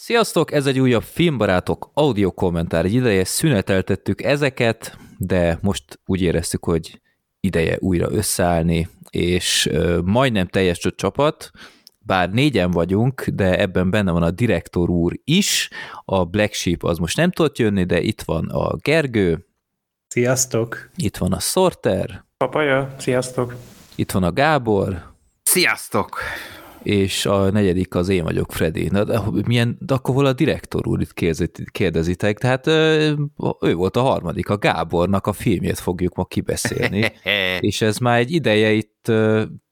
Sziasztok, ez egy újabb Filmbarátok audio kommentár. Egy ideje szüneteltettük ezeket, de most úgy éreztük, hogy ideje újra összeállni, és majdnem teljes a csapat, bár négyen vagyunk, de ebben benne van a direktor úr is, a Black Sheep az most nem tudott jönni, de itt van a Gergő. Sziasztok! Itt van a Sorter. Papaja, sziasztok! Itt van a Gábor. Sziasztok! És a negyedik az én vagyok, Freddy. Na, de, milyen, de akkor hol a direktor úr, itt kérdezitek, tehát ő volt a harmadik, a Gábornak a filmjét fogjuk ma kibeszélni, és ez már egy ideje itt,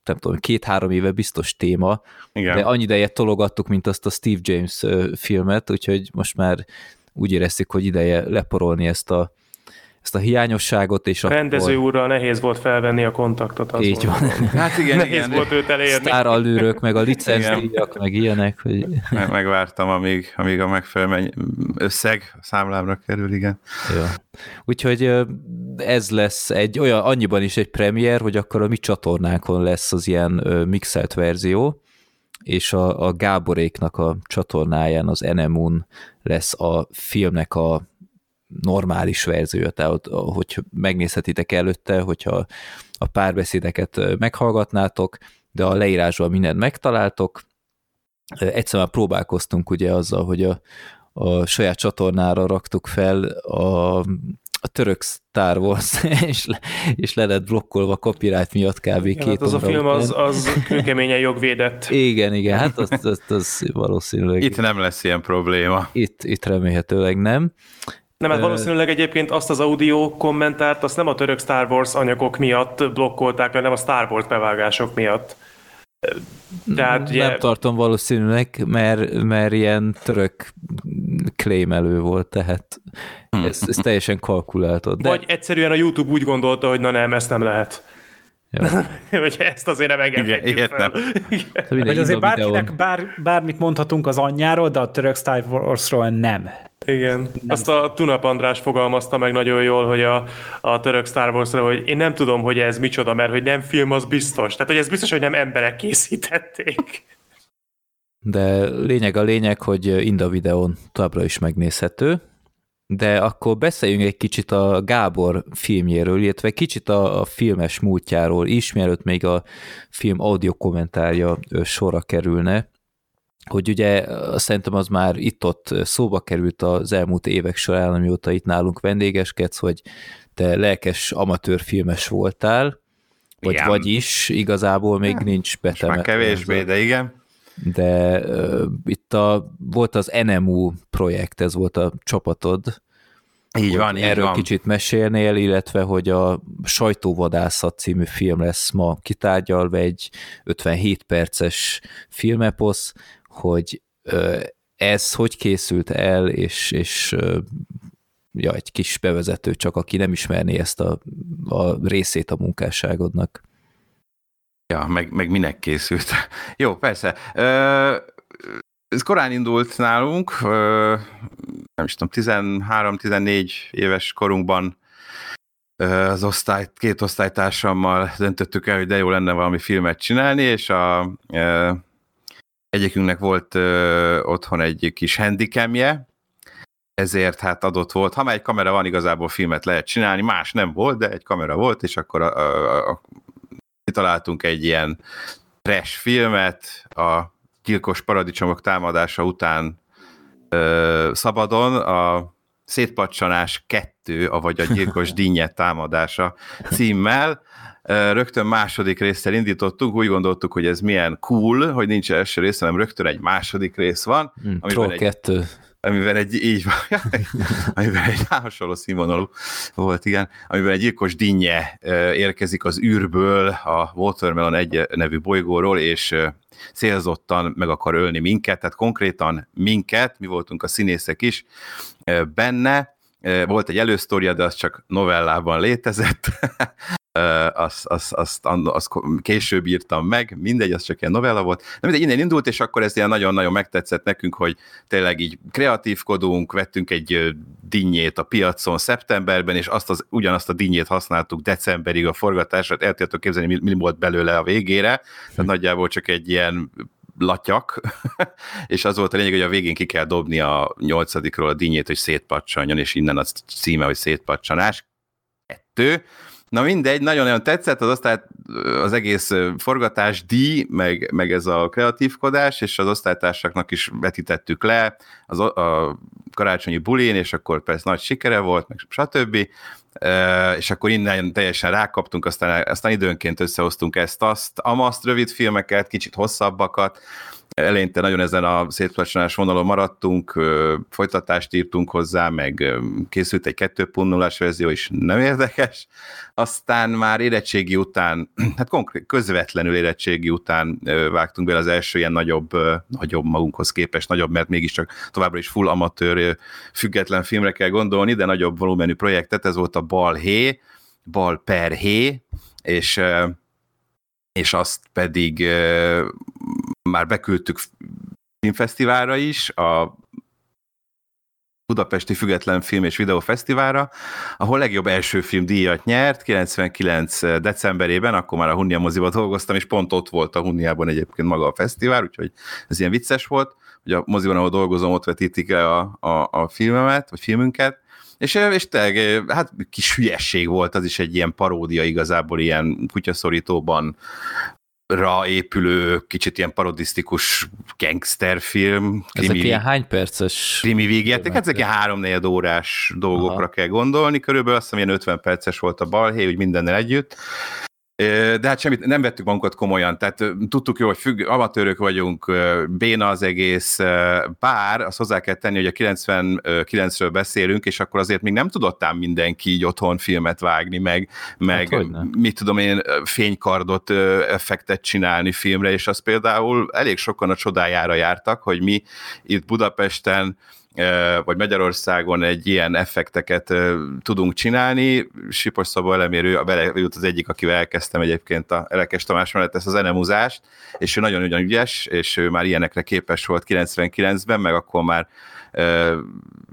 nem tudom, két-három éve biztos téma, Igen. de annyi ideje tologattuk, mint azt a Steve James filmet, úgyhogy most már úgy éreztük, hogy ideje leporolni ezt a ezt a hiányosságot, és a rendező akkor... úrral nehéz volt felvenni a kontaktot. Az Így van. Hát igen, nehéz igen. volt őt elérni. Sztárallőrök, meg a licencdíjak, meg ilyenek. Hogy... Meg, megvártam, amíg, amíg a megfelelő összeg számlámra kerül, igen. Jó. Úgyhogy ez lesz egy olyan, annyiban is egy premier, hogy akkor a mi csatornánkon lesz az ilyen mixelt verzió, és a, a Gáboréknak a csatornáján, az Enemun lesz a filmnek a normális verziója, tehát hogy megnézhetitek előtte, hogyha a párbeszédeket meghallgatnátok, de a leírásban mindent megtaláltok. Egyszer már próbálkoztunk ugye azzal, hogy a, a saját csatornára raktuk fel a, a török Star Wars, és, le, és le lett blokkolva copyright miatt kb. Igen, két hát az a film az, az kőkeményen jogvédett. Igen, igen, hát az, az, az valószínűleg... Itt nem lesz ilyen probléma. Itt, itt remélhetőleg nem. Nem, hát valószínűleg egyébként azt az audio kommentárt, azt nem a török Star Wars anyagok miatt blokkolták, hanem a Star Wars bevágások miatt. Tehát, nem ugye... tartom valószínűleg, mert, mert ilyen török claim elő volt, tehát ez, ez teljesen kalkuláltott. De... Vagy egyszerűen a YouTube úgy gondolta, hogy na nem, ezt nem lehet. hogy ezt azért nem engedhetjük Igen, fel. Nem. Vagy azért bárkinek bár, bármit mondhatunk az anyjáról, de a török Star Warsról nem. Igen, nem. azt a Tunap András fogalmazta meg nagyon jól, hogy a, a török Star wars hogy én nem tudom, hogy ez micsoda, mert hogy nem film, az biztos. Tehát, hogy ez biztos, hogy nem emberek készítették. De lényeg a lényeg, hogy Inda videón továbbra is megnézhető, de akkor beszéljünk egy kicsit a Gábor filmjéről, illetve kicsit a, a filmes múltjáról is, mielőtt még a film audio kommentárja sorra kerülne hogy ugye szerintem az már itt-ott szóba került az elmúlt évek során, amióta itt nálunk vendégeskedsz, hogy te lelkes amatőr filmes voltál, vagy igen. vagyis igazából még nincs betemetve. Már kevésbé, de igen. De uh, itt a, volt az NMU projekt, ez volt a csapatod. Így van, így Erről van. kicsit mesélnél, illetve hogy a Sajtóvadászat című film lesz ma kitárgyalva, egy 57 perces filmeposz, hogy ez hogy készült el, és, és ja, egy kis bevezető csak, aki nem ismerné ezt a, a részét a munkásságodnak. Ja, meg, meg minek készült. Jó, persze. Ö, ez korán indult nálunk, ö, nem is tudom, 13-14 éves korunkban az osztály, két osztálytársammal döntöttük el, hogy de jó lenne valami filmet csinálni, és a Egyikünknek volt ö, otthon egy kis handicamje, ezért hát adott volt. Ha már egy kamera van, igazából filmet lehet csinálni, más nem volt, de egy kamera volt, és akkor a, a, a, találtunk egy ilyen trash filmet a gyilkos paradicsomok támadása után ö, szabadon, a Szétpacsanás 2, avagy a gyilkos dinnye támadása címmel, rögtön második résszel indítottunk, úgy gondoltuk, hogy ez milyen cool, hogy nincs első rész, hanem rögtön egy második rész van. Mm, amiben egy, kettő. Amiben egy, így van, amiben egy hasonló színvonalú volt, igen, amiben egy gyilkos dinnye érkezik az űrből, a Watermelon egy nevű bolygóról, és célzottan meg akar ölni minket, tehát konkrétan minket, mi voltunk a színészek is benne, volt egy elősztória, de az csak novellában létezett, azt, azt, azt, azt később írtam meg, mindegy, az csak ilyen novella volt. De mindegy, innen indult, és akkor ez ilyen nagyon-nagyon megtetszett nekünk, hogy tényleg így kreatívkodunk, vettünk egy dinnyét a piacon szeptemberben, és azt az, ugyanazt a dinnyét használtuk decemberig a forgatásra, el tudjátok képzelni, mi, mi volt belőle a végére, tehát nagyjából csak egy ilyen latyak, és az volt a lényeg, hogy a végén ki kell dobni a nyolcadikról a dinnyét, hogy szétpacsanjon, és innen a címe, hogy szétpacsanás. Kettő. Na mindegy, nagyon-nagyon tetszett, az aztán az egész forgatás, díj, meg, meg ez a kreatívkodás, és az osztálytársaknak is vetítettük le az, a karácsonyi bulén, és akkor persze nagy sikere volt, meg stb. És akkor innen teljesen rákaptunk, aztán, aztán időnként összehoztunk ezt, azt, amaszt, rövid filmeket, kicsit hosszabbakat, eleinte nagyon ezen a szétplacsanás vonalon maradtunk, folytatást írtunk hozzá, meg készült egy 2.0-as verzió is nem érdekes, aztán már érettségi után, hát konkrét, közvetlenül érettségi után vágtunk bele az első ilyen nagyobb, nagyobb magunkhoz képest, nagyobb, mert mégiscsak továbbra is full amatőr független filmre kell gondolni, de nagyobb volumenű projektet, ez volt a Balhé, Bal per Hé, és és azt pedig már beküldtük filmfesztiválra is, a Budapesti Független Film és Videófesztiválra, ahol legjobb első film díjat nyert 99 decemberében, akkor már a Hunnia moziba dolgoztam, és pont ott volt a Hunniában egyébként maga a fesztivál, úgyhogy ez ilyen vicces volt, hogy a moziban, ahol dolgozom, ott vetítik le a, a, a filmemet, vagy filmünket, és, és tényleg, hát kis hülyesség volt, az is egy ilyen paródia igazából, ilyen kutyaszorítóban ra épülő, kicsit ilyen parodisztikus gangsterfilm. Krimi, ezek ilyen hány perces? Krimi végjáték, hát ezek ilyen három órás dolgokra Aha. kell gondolni, körülbelül azt hiszem ilyen 50 perces volt a balhé, úgy mindennel együtt, de hát semmit, nem vettük magunkat komolyan, tehát tudtuk jó, hogy függ, amatőrök vagyunk, béna az egész, bár azt hozzá kell tenni, hogy a 99-ről beszélünk, és akkor azért még nem tudott ám mindenki így otthon filmet vágni, meg, meg hát, mit tudom én, fénykardot, effektet csinálni filmre, és az például elég sokan a csodájára jártak, hogy mi itt Budapesten vagy Magyarországon egy ilyen effekteket tudunk csinálni. Sipos Szabó elemérő, vele jut az egyik, akivel elkezdtem egyébként a Elekes Tamás mellett ezt az enemúzást, és ő nagyon ugyan ügyes, és ő már ilyenekre képes volt 99-ben, meg akkor már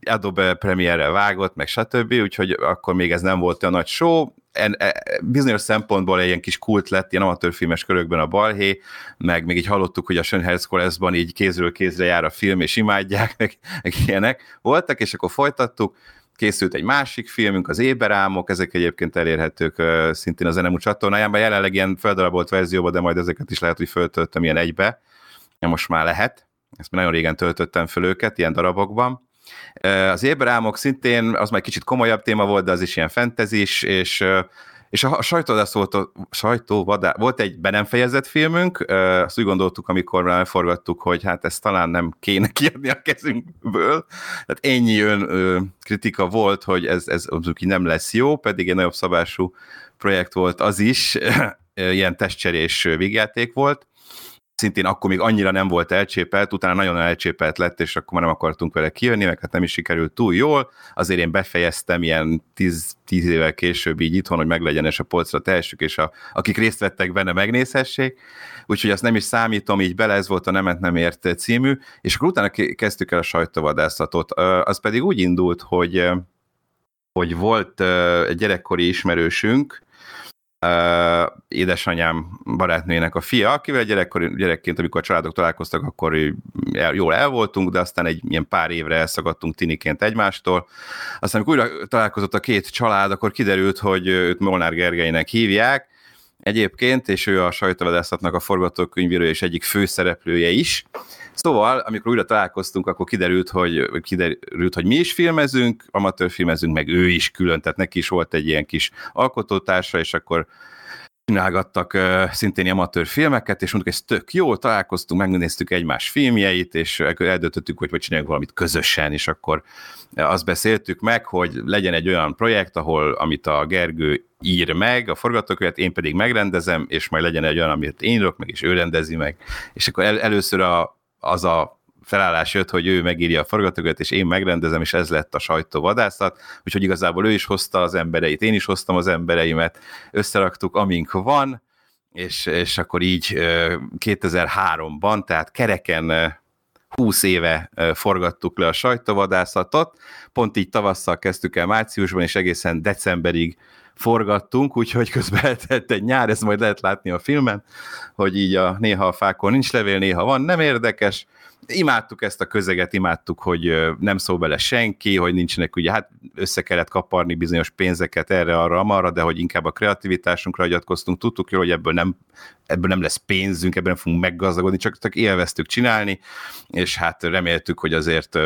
Adobe Premiere-rel vágott, meg stb., úgyhogy akkor még ez nem volt olyan nagy show, en, en, bizonyos szempontból egy ilyen kis kult lett ilyen amatőrfilmes körökben a balhé, meg még így hallottuk, hogy a Schönherzkoleszban így kézről kézre jár a film, és imádják, meg, meg ilyenek voltak, és akkor folytattuk, készült egy másik filmünk, az Éberámok, ezek egyébként elérhetők szintén az NMU csatornájában, jelenleg ilyen feldarabolt verzióban, de majd ezeket is lehet, hogy föltöltöm ilyen egybe, ja, most már lehet, ezt már nagyon régen töltöttem föl őket, ilyen darabokban, az Éberámok szintén, az már kicsit komolyabb téma volt, de az is ilyen fentezis, és és a sajtóvadász volt, a sajtóvadá, volt egy be nem fejezett filmünk, azt úgy gondoltuk, amikor már elforgattuk, hogy hát ezt talán nem kéne kiadni a kezünkből. Tehát ennyi ön kritika volt, hogy ez, ez nem lesz jó, pedig egy nagyobb szabású projekt volt az is, ilyen testcserés végjáték volt, szintén akkor még annyira nem volt elcsépelt, utána nagyon elcsépelt lett, és akkor már nem akartunk vele kijönni, meg hát nem is sikerült túl jól, azért én befejeztem ilyen tíz, tíz évvel később így itthon, hogy meglegyen és a polcra tehessük, és a, akik részt vettek benne megnézhessék, úgyhogy azt nem is számítom így bele, ez volt a Nemet nem ért című, és akkor utána kezdtük el a sajtóvadászatot. Az pedig úgy indult, hogy hogy volt egy gyerekkori ismerősünk, édesanyám barátnőjének a fia, akivel gyerekkor, gyerekként, amikor a családok találkoztak, akkor jól el voltunk, de aztán egy ilyen pár évre elszagadtunk tiniként egymástól. Aztán, amikor újra találkozott a két család, akkor kiderült, hogy őt Molnár Gergelynek hívják, egyébként, és ő a sajtóvadászatnak a forgatókönyvírója és egyik főszereplője is. Szóval, amikor újra találkoztunk, akkor kiderült, hogy, kiderült, hogy mi is filmezünk, amatőr filmezünk, meg ő is külön, tehát neki is volt egy ilyen kis alkotótársa, és akkor csinálgattak uh, szintén amatőr filmeket, és mondtuk, ez tök jó, találkoztunk, megnéztük egymás filmjeit, és eldöntöttük, hogy vagy csináljunk valamit közösen, és akkor azt beszéltük meg, hogy legyen egy olyan projekt, ahol amit a Gergő ír meg, a forgatókönyvet, én pedig megrendezem, és majd legyen egy olyan, amit én írok meg, és ő rendezi meg. És akkor el, először a, az a felállás jött, hogy ő megírja a forgatókönyvet, és én megrendezem, és ez lett a sajtóvadászat, úgyhogy igazából ő is hozta az embereit, én is hoztam az embereimet, összeraktuk, amink van, és, és akkor így 2003-ban, tehát kereken 20 éve forgattuk le a sajtóvadászatot, pont így tavasszal kezdtük el márciusban, és egészen decemberig forgattunk, úgyhogy közben eltelt egy nyár, ez majd lehet látni a filmen, hogy így a, néha a fákon nincs levél, néha van, nem érdekes, imádtuk ezt a közeget, imádtuk, hogy nem szól bele senki, hogy nincsenek, ugye hát össze kellett kaparni bizonyos pénzeket erre, arra, amarra, de hogy inkább a kreativitásunkra hagyatkoztunk, tudtuk jól, hogy ebből nem, ebből nem lesz pénzünk, ebben nem fogunk meggazdagodni, csak, csak élveztük csinálni, és hát reméltük, hogy azért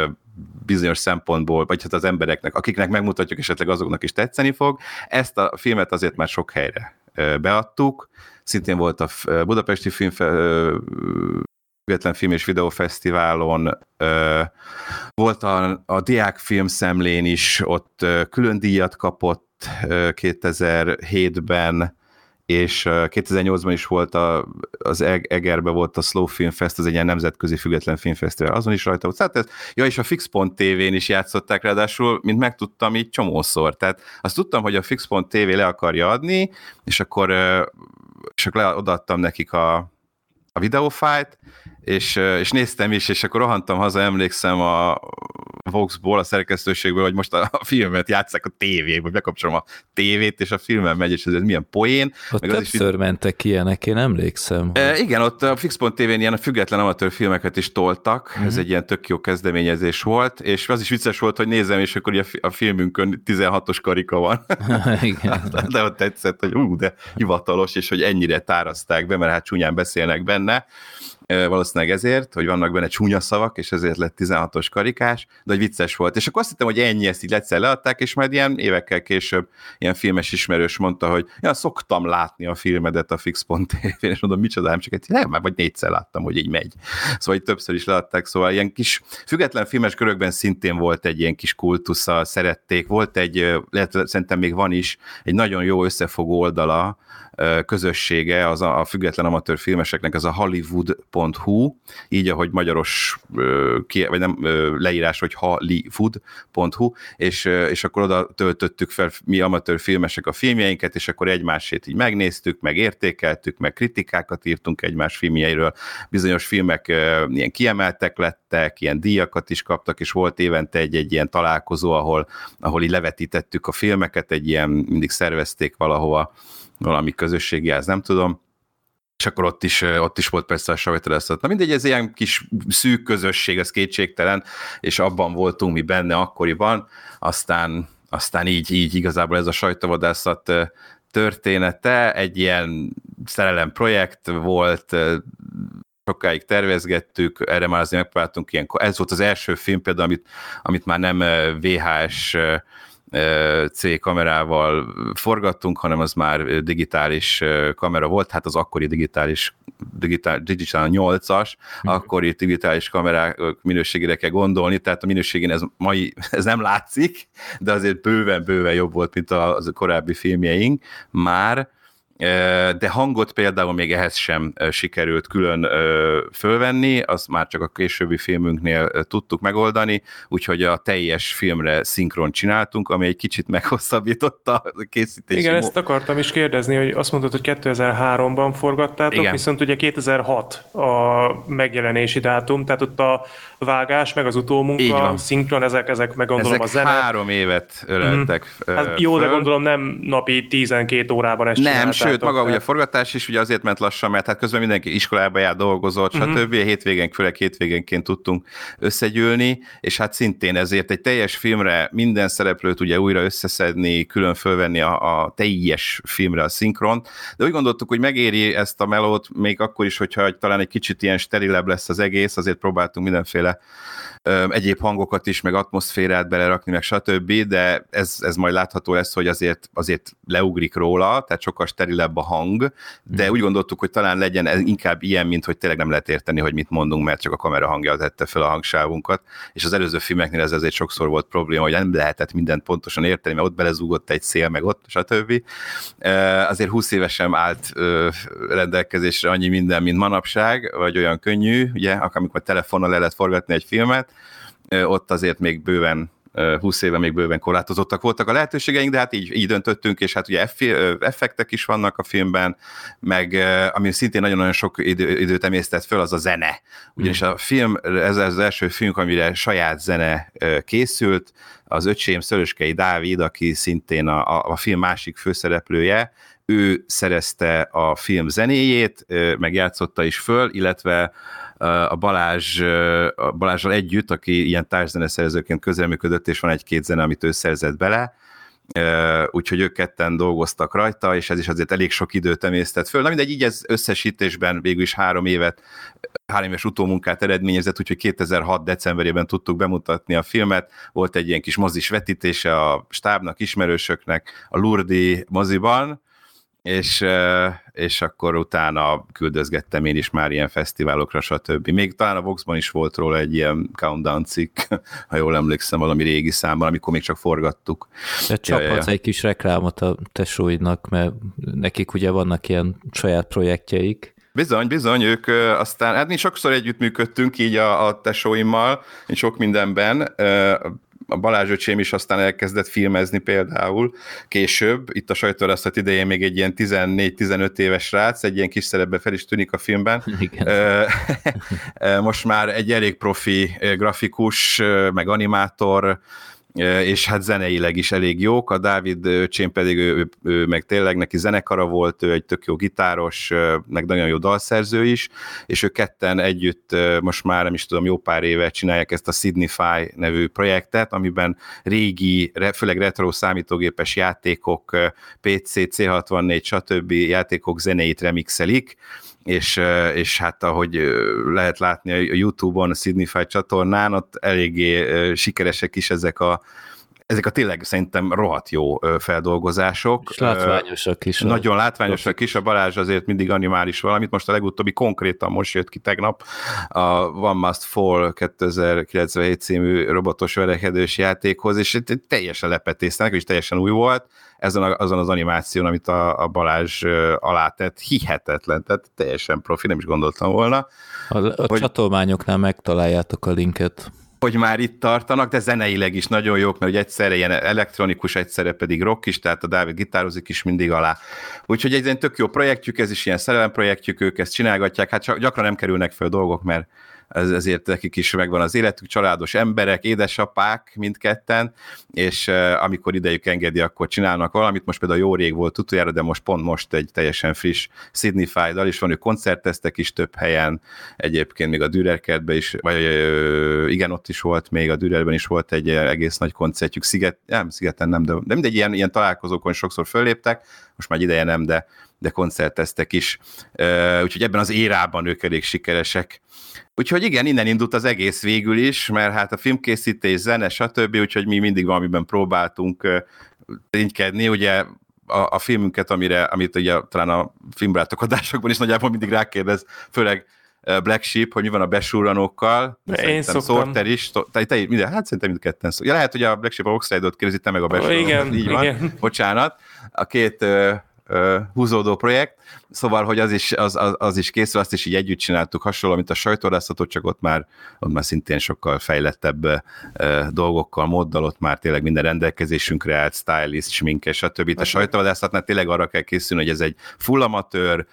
bizonyos szempontból, vagy hát az embereknek, akiknek megmutatjuk, esetleg azoknak is tetszeni fog. Ezt a filmet azért már sok helyre beadtuk, szintén volt a Budapesti Film Független Film és Videófesztiválon, volt a, a Diák Filmszemlén is, ott külön díjat kapott 2007-ben, és 2008-ban is volt a, az Egerbe volt a Slow Film Fest, az egy ilyen nemzetközi független filmfesztivál, azon is rajta volt. Tehát ez, ja, és a Fix.tv-n is játszották, ráadásul, mint megtudtam, így csomószor. Tehát azt tudtam, hogy a Fix.tv le akarja adni, és akkor, és akkor odaadtam nekik a, a videófájt, és, és néztem is, és akkor rohantam haza, emlékszem a Voxból, a szerkesztőségből, hogy most a, filmet játszák a tévéből, bekapcsolom a tévét, és a filmen megy, és ez milyen poén. Ott meg többször is, mentek ilyenek, én emlékszem. E, igen, ott a Fix.tv-n ilyen a független amatőr filmeket is toltak, uh-huh. ez mhm. egy ilyen tök jó kezdeményezés volt, és az is vicces volt, hogy nézem, és akkor a filmünkön 16-os karika van. igen. de ott tetszett, hogy ú, de hivatalos, és hogy ennyire táraszták be, mert hát csúnyán beszélnek benne, valószínűleg ezért, hogy vannak benne csúnya szavak, és ezért lett 16-os karikás, de hogy vicces volt. És akkor azt hittem, hogy ennyi, ezt így egyszer leadták, és majd ilyen évekkel később ilyen filmes ismerős mondta, hogy ja, szoktam látni a filmedet a fix.tv-n, és mondom, micsoda, csak egy, nem, már vagy négyszer láttam, hogy így megy. Szóval így többször is leadták, szóval ilyen kis független filmes körökben szintén volt egy ilyen kis kultusza, szerették, volt egy, lehet, szerintem még van is, egy nagyon jó összefogó oldala, közössége, az a, a független amatőr filmeseknek, az a hollywood.hu, így ahogy magyaros, vagy nem leírás, hogy hollywood.hu, és, és akkor oda töltöttük fel mi amatőr filmesek a filmjeinket, és akkor egymásét így megnéztük, meg értékeltük, meg kritikákat írtunk egymás filmjeiről, bizonyos filmek ilyen kiemeltek lettek, ilyen díjakat is kaptak, és volt évente egy-egy ilyen találkozó, ahol, ahol így levetítettük a filmeket, egy ilyen, mindig szervezték valahova valami közösségi, ez nem tudom, és akkor ott is, ott is volt persze a savajteresztet. Na mindegy, ez ilyen kis szűk közösség, ez kétségtelen, és abban voltunk mi benne akkoriban, aztán, aztán így, így igazából ez a sajtóvadászat története, egy ilyen szerelem projekt volt, sokáig tervezgettük, erre már azért megpróbáltunk ilyen, ez volt az első film például, amit, amit már nem VHS C kamerával forgattunk, hanem az már digitális kamera volt, hát az akkori digitális, digitál, digital 8-as, mm. akkori digitális kamerák minőségére kell gondolni, tehát a minőségén ez mai, ez nem látszik, de azért bőven-bőven jobb volt, mint az korábbi filmjeink. Már, de hangot például még ehhez sem sikerült külön fölvenni, azt már csak a későbbi filmünknél tudtuk megoldani, úgyhogy a teljes filmre szinkron csináltunk, ami egy kicsit meghosszabbította a készítési Igen, ezt akartam is kérdezni, hogy azt mondtad, hogy 2003-ban forgattátok, Igen. viszont ugye 2006 a megjelenési dátum, tehát ott a vágás, meg az utómunka, szinkron, ezek, ezek meg gondolom ezek a zene. három évet öleltek. Mm. Hát jó, de gondolom nem napi 12 órában ezt Nem, sőt, maga ugye a forgatás is ugye azért ment lassan, mert hát közben mindenki iskolába jár, dolgozott, mm-hmm. stb. Hétvégén, főleg hétvégénként tudtunk összegyűlni, és hát szintén ezért egy teljes filmre minden szereplőt ugye újra összeszedni, külön fölvenni a, a teljes filmre a szinkron, de úgy gondoltuk, hogy megéri ezt a melót, még akkor is, hogyha talán egy kicsit ilyen sterilebb lesz az egész, azért próbáltunk mindenféle egyéb hangokat is, meg atmoszférát belerakni, meg stb., de ez, ez majd látható lesz, hogy azért, azért leugrik róla, tehát sokkal sterilebb a hang, de mm. úgy gondoltuk, hogy talán legyen ez inkább ilyen, mint hogy tényleg nem lehet érteni, hogy mit mondunk, mert csak a kamera hangja tette fel a hangsávunkat, és az előző filmeknél ez azért sokszor volt probléma, hogy nem lehetett mindent pontosan érteni, mert ott belezúgott egy szél, meg ott, stb. Azért 20 évesen állt rendelkezésre annyi minden, mint manapság, vagy olyan könnyű, ugye, amikor telefonon le lehet forgatni egy filmet, ott azért még bőven 20 éve még bőven korlátozottak voltak a lehetőségeink, de hát így, így döntöttünk, és hát ugye effektek is vannak a filmben, meg ami szintén nagyon-nagyon sok idő, időt emésztett föl, az a zene. Ugyanis a film, ez az első film, amire saját zene készült, az öcsém Szöröskei Dávid, aki szintén a, a film másik főszereplője, ő szerezte a film zenéjét, meg játszotta is föl, illetve a Balázs, a Balázsral együtt, aki ilyen társzeneszerzőként közelműködött, és van egy-két zene, amit ő szerzett bele, úgyhogy ők ketten dolgoztak rajta, és ez is azért elég sok időt emésztett föl. Na mindegy, így ez összesítésben végül is három évet, három éves utómunkát eredményezett, úgyhogy 2006 decemberében tudtuk bemutatni a filmet, volt egy ilyen kis mozis vetítése a stábnak, ismerősöknek a Lurdi moziban, és, és akkor utána küldözgettem én is már ilyen fesztiválokra, stb. Még talán a Voxban is volt róla egy ilyen countdown cikk, ha jól emlékszem, valami régi számban, amikor még csak forgattuk. De csaphatsz ja, ja. egy kis reklámot a tesóidnak, mert nekik ugye vannak ilyen saját projektjeik. Bizony, bizony, ők aztán, hát mi sokszor együttműködtünk így a, a tesóimmal, sok mindenben, a Balázs öcsém is aztán elkezdett filmezni például később, itt a sajtórászat idején még egy ilyen 14-15 éves rác, egy ilyen kis szerepbe fel is tűnik a filmben. Igen. Most már egy elég profi grafikus, meg animátor, és hát zeneileg is elég jók, a Dávid Csén pedig ő, ő, ő meg tényleg neki zenekara volt, ő egy tök jó gitáros, meg nagyon jó dalszerző is, és ők ketten együtt most már nem is tudom, jó pár éve csinálják ezt a Signify nevű projektet, amiben régi, főleg retro számítógépes játékok, PC, C64, stb. játékok zenéit remixelik, és, és hát ahogy lehet látni a YouTube-on, a Signify csatornán, ott eléggé sikeresek is ezek a ezek a tényleg szerintem rohadt jó feldolgozások. És látványosak is. Nagyon látványosak is, a Balázs azért mindig animális valamit, most a legutóbbi konkrétan most jött ki tegnap, a One Must Fall 2097 című robotos verekedős játékhoz, és teljesen lepetésztenek, és teljesen új volt, ezen a, azon az animáción, amit a, a Balázs alá tett, hihetetlen, tehát teljesen profi, nem is gondoltam volna. A, a hogy... csatolmányoknál megtaláljátok a linket hogy már itt tartanak, de zeneileg is nagyon jók, mert ugye egyszerre ilyen elektronikus, egyszerre pedig rock is, tehát a Dávid gitározik is mindig alá. Úgyhogy egy ilyen tök jó projektjük, ez is ilyen szerelem projektjük, ők ezt csinálgatják, hát csak gyakran nem kerülnek fel dolgok, mert ez, ezért nekik is megvan az életük, családos emberek, édesapák mindketten, és amikor idejük engedi, akkor csinálnak valamit. Most például jó rég volt utoljára, de most pont most egy teljesen friss Sydney Fide-dal van, ők koncerteztek is több helyen, egyébként még a Dürerkertben is, vagy igen, ott is volt még, a Dürerben is volt egy egész nagy koncertjük, Sziget, nem, Szigeten nem, de, de mindegy, ilyen, ilyen találkozókon sokszor fölléptek, most már ideje nem, de, de koncerteztek is. Úgyhogy ebben az érában ők elég sikeresek. Úgyhogy igen, innen indult az egész végül is, mert hát a filmkészítés, zene, stb., úgyhogy mi mindig valamiben próbáltunk ténykedni, ugye a, a filmünket, amire, amit ugye talán a filmbarátok adásokban is nagyjából mindig rákérdez, főleg Black Sheep, hogy mi van a besúranókkal. Én szoktam. Sorter is, te, te, minden, hát szerintem mindketten szok. Ja, lehet, hogy a Black Sheep a Oxide-ot kérdezi, te meg a besúranókat. Igen, így van. igen. Bocsánat. A két húzódó projekt, szóval, hogy az is, az, az, az is készül, azt is így együtt csináltuk hasonló, mint a sajtórászatot, csak ott már, ott már szintén sokkal fejlettebb uh, dolgokkal, móddal, ott már tényleg minden rendelkezésünkre állt, stylist, sminkes, stb. A sajtóvadászatnál tényleg arra kell készülni, hogy ez egy full amatőr,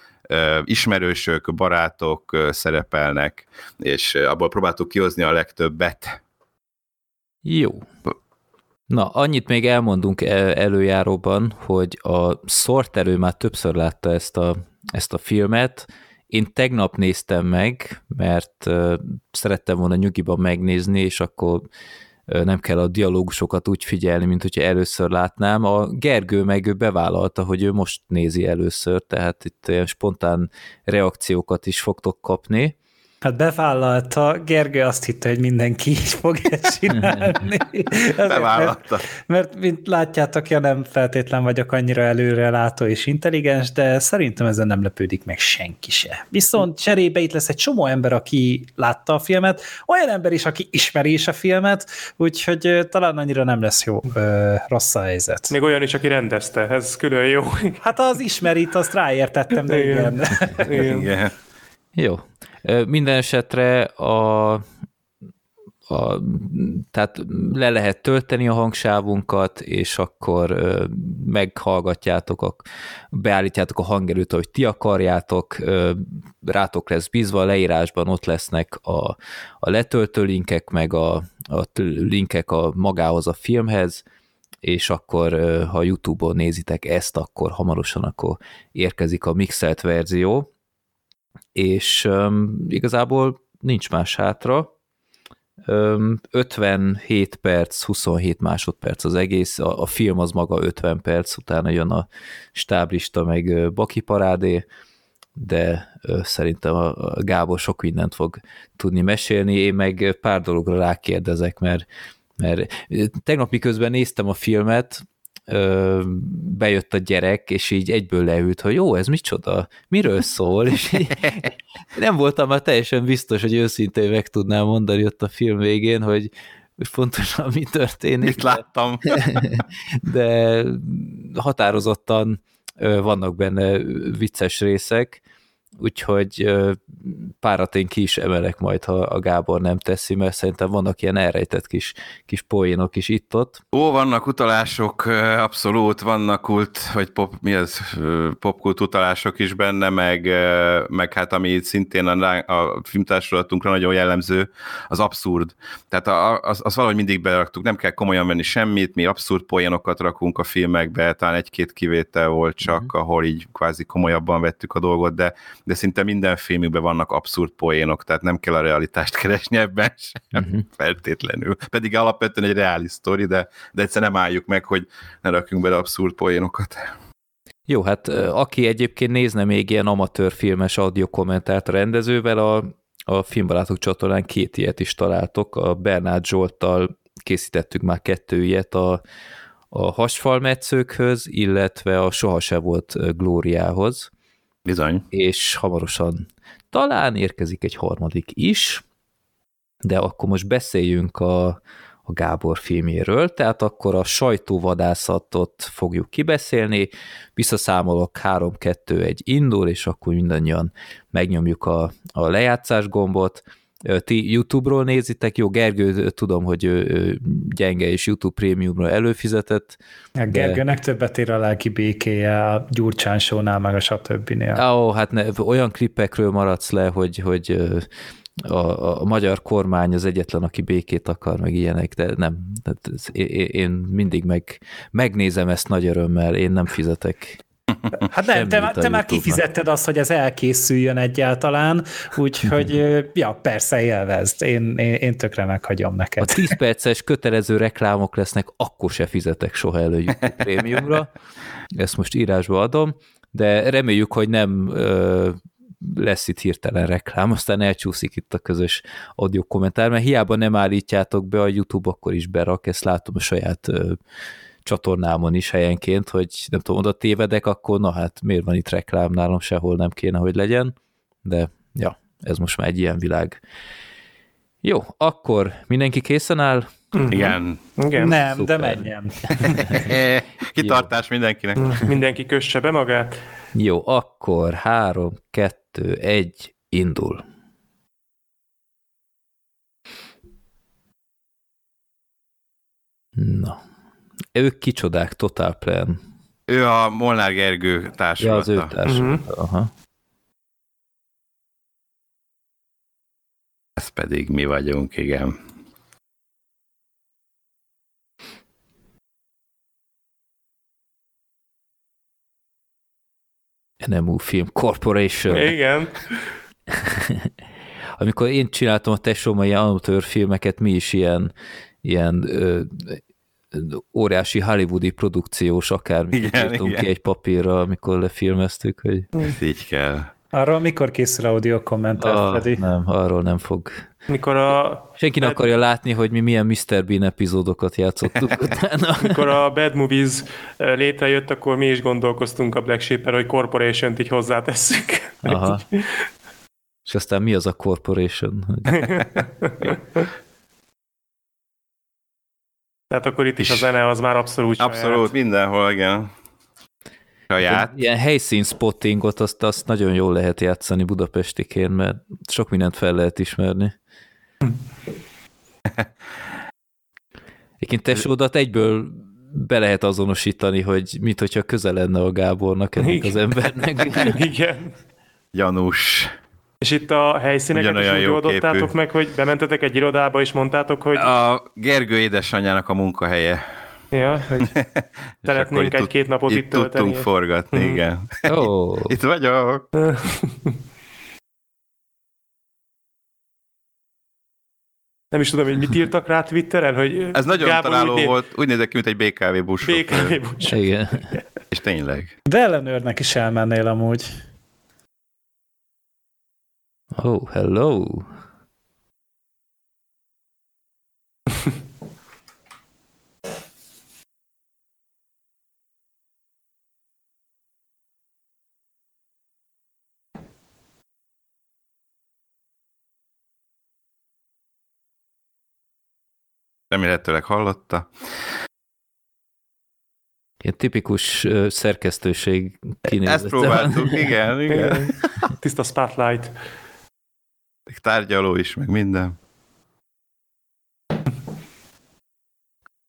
ismerősök, barátok szerepelnek, és abból próbáltuk kihozni a legtöbbet. Jó. Na, annyit még elmondunk e- előjáróban, hogy a Sorterő már többször látta ezt a, ezt a filmet. Én tegnap néztem meg, mert szerettem volna nyugiban megnézni, és akkor nem kell a dialógusokat úgy figyelni, mint hogyha először látnám. A Gergő meg ő bevállalta, hogy ő most nézi először, tehát itt ilyen spontán reakciókat is fogtok kapni. Hát bevállalta, Gergő azt hitte, hogy mindenki így fogja csinálni. Bevállalta. Mert, mert, mint látjátok, ja nem feltétlen vagyok annyira előre látó és intelligens, de szerintem ezen nem lepődik meg senki se. Viszont cserébe itt lesz egy csomó ember, aki látta a filmet, olyan ember is, aki ismeri is a filmet, úgyhogy talán annyira nem lesz jó, ö, rossz a helyzet. Még olyan is, aki rendezte, ez külön jó. Hát az ismerit, azt ráértettem, de igen. igen. igen. Jó. Minden esetre a, a, tehát le lehet tölteni a hangsávunkat, és akkor meghallgatjátok, a, beállítjátok a hangerőt, ahogy ti akarjátok, rátok lesz bízva, a leírásban ott lesznek a, a letöltő linkek, meg a, a linkek a magához a filmhez, és akkor ha YouTube-on nézitek ezt, akkor hamarosan akkor érkezik a mixelt verzió, és um, igazából nincs más hátra, 57 perc, 27 másodperc az egész, a, a film az maga 50 perc, utána jön a stáblista, meg Baki parádé, de szerintem a Gábor sok mindent fog tudni mesélni, én meg pár dologra rákérdezek, mert, mert tegnap miközben néztem a filmet, bejött a gyerek, és így egyből leült, hogy jó, ez micsoda, miről szól, és így, nem voltam már teljesen biztos, hogy őszintén meg tudnám mondani ott a film végén, hogy fontosan mi történik. Mit láttam. De határozottan vannak benne vicces részek, úgyhogy párat én ki is emelek majd, ha a Gábor nem teszi, mert szerintem vannak ilyen elrejtett kis, kis poénok is itt-ott. Ó, vannak utalások, abszolút, vannak kult, vagy pop, mi ez, popkult utalások is benne, meg, meg hát ami szintén a, a filmtársulatunkra nagyon jellemző, az abszurd. Tehát az, az valahogy mindig beraktuk, nem kell komolyan venni semmit, mi abszurd poénokat rakunk a filmekbe, talán egy-két kivétel volt csak, mm-hmm. ahol így kvázi komolyabban vettük a dolgot, de de szinte minden filmükben vannak abszurd poénok, tehát nem kell a realitást keresni ebben sem uh-huh. feltétlenül. Pedig alapvetően egy reális sztori, de, de egyszer nem álljuk meg, hogy ne rakjunk bele abszurd poénokat. Jó, hát aki egyébként nézne még ilyen amatőr filmes audio kommentárt a rendezővel, a, a Filmbarátok csatornán két ilyet is találtok. A Bernát Zsolttal készítettük már kettő ilyet a, a hasfalmetszőkhöz, illetve a Soha se volt Glóriához. Bizony. És hamarosan talán érkezik egy harmadik is, de akkor most beszéljünk a, a Gábor filmjéről, tehát akkor a sajtóvadászatot fogjuk kibeszélni, visszaszámolok 3-2-1 indul, és akkor mindannyian megnyomjuk a, a lejátszás gombot, ti YouTube-ról nézitek, jó, Gergő, tudom, hogy ő gyenge és YouTube prémiumra előfizetett. A Gergőnek de... többet ér a lelki békéje a Gyurcsán show meg a stb-nél. Ó, hát ne, olyan klippekről maradsz le, hogy, hogy a, a magyar kormány az egyetlen, aki békét akar, meg ilyenek, de nem. Tehát én mindig meg, megnézem ezt nagy örömmel, én nem fizetek Hát nem, te, te már kifizetted azt, hogy ez elkészüljön egyáltalán, úgyhogy ja, persze élvezd, én, én, én tökre meghagyom neked. A 10 perces kötelező reklámok lesznek, akkor se fizetek soha elő YouTube prémiumra, ezt most írásba adom, de reméljük, hogy nem ö, lesz itt hirtelen reklám, aztán elcsúszik itt a közös audio kommentár, mert hiába nem állítjátok be a YouTube, akkor is berak, ezt látom a saját ö, csatornámon is helyenként, hogy nem tudom, oda tévedek, akkor na hát miért van itt reklám nálam, sehol nem kéne, hogy legyen, de ja, ez most már egy ilyen világ. Jó, akkor mindenki készen áll? Mm-hmm. Igen. Igen. Nem, Szuper. de menjen. Kitartás Jó. mindenkinek. Mindenki kösse be magát. Jó, akkor három, kettő, egy, indul. Na. Ők kicsodák, Total Plan. Ő a Molnár Gergő társulata. Ja, az ő társulata, uh-huh. aha. Ez pedig mi vagyunk, igen. NMU Film Corporation. Igen. Amikor én csináltam a tesómai amatőr filmeket, mi is ilyen, ilyen ö, óriási hollywoodi produkciós akármi írtunk ki egy papírra, amikor lefilmeztük, hogy... Ez így kell. Arról mikor készül audio kommentár, ah, Freddy? Nem, arról nem fog. Mikor a... Senki nem akarja látni, hogy mi milyen Mr. Bean epizódokat játszottuk utána. Mikor a Bad Movies eh, létrejött, akkor mi is gondolkoztunk a Black Sheep-er, hogy Corporation-t így hozzátesszük. Aha. És aztán mi az a Corporation? Tehát akkor itt is a zene az már abszolút Abszolút, saját. mindenhol, igen. Saját. Ilyen helyszín spottingot, azt, azt nagyon jól lehet játszani budapestiként, mert sok mindent fel lehet ismerni. Egyébként tesódat egyből be lehet azonosítani, hogy mit, hogyha közel lenne a Gábornak ennek Igen. az embernek. Igen. Janus. És itt a helyszíneket is úgy oldottátok meg, hogy bementetek egy irodába, és mondtátok, hogy... A Gergő édesanyjának a munkahelye. Ja, hogy szeretnénk egy-két napot itt, itt tölteni. tudtunk forgatni, hmm. igen. Oh. itt vagyok. nem is tudom, hogy mit írtak rá Twitteren, hogy Ez nagyon Gábor találó úgy volt, úgy nézett ki, mint egy BKV busz. BKV busz. Igen. És tényleg. De ellenőrnek is elmennél amúgy. Oh, hello. Remélhetőleg hallotta. Ilyen tipikus szerkesztőség kinézete. Ezt próbáltuk, igen, igen. Tiszta spotlight. Tárgyaló is, meg minden.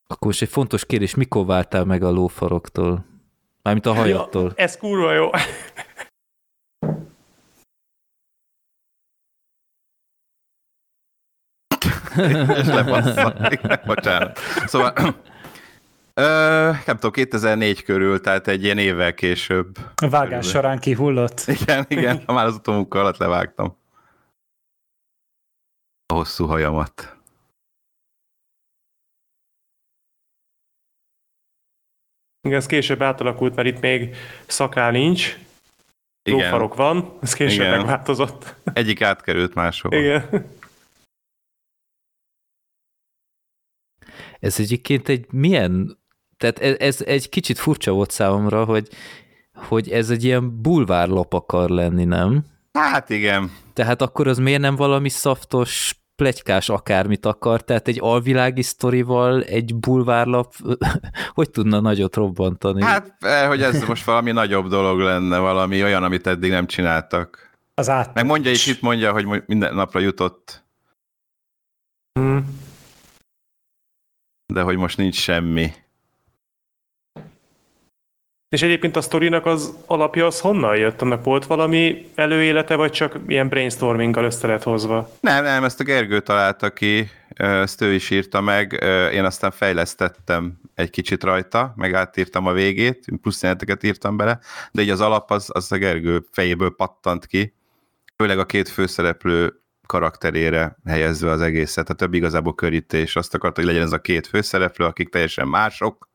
Akkor most egy fontos kérdés, mikor váltál meg a lófaroktól? Mármint a hajattól. Ja, ez kurva jó. és lepassza. Bocsánat. Szóval, ö, nem tudom, 2004 körül, tehát egy ilyen évvel később. A vágás körül. során kihullott. Igen, igen, már az utómunka alatt levágtam. A hosszú hajamat. Igen, ez később átalakult, mert itt még szakál nincs, Igen. lófarok van, ez később Igen. megváltozott. Egyik átkerült máshova. Igen. Ez egyébként egy milyen, tehát ez, ez egy kicsit furcsa volt számomra, hogy, hogy ez egy ilyen bulvárlap akar lenni, nem? Hát igen. Tehát akkor az miért nem valami szaftos, plegykás akármit akar, tehát egy alvilági sztorival egy bulvárlap hogy tudna nagyot robbantani? Hát, eh, hogy ez most valami nagyobb dolog lenne, valami olyan, amit eddig nem csináltak. Az át. Meg mondja is, itt mondja, hogy minden napra jutott. Hmm de hogy most nincs semmi. És egyébként a sztorinak az alapja az honnan jött? Annak volt valami előélete, vagy csak ilyen brainstorminggal össze lett hozva? Nem, nem, ezt a Gergő találta ki, ezt ő is írta meg, én aztán fejlesztettem egy kicsit rajta, meg átírtam a végét, plusz jeleneteket írtam bele, de így az alap az, az a Gergő fejéből pattant ki, főleg a két főszereplő karakterére helyezve az egészet, a többi igazából körítés. Azt akarta, hogy legyen ez a két főszereplő, akik teljesen mások,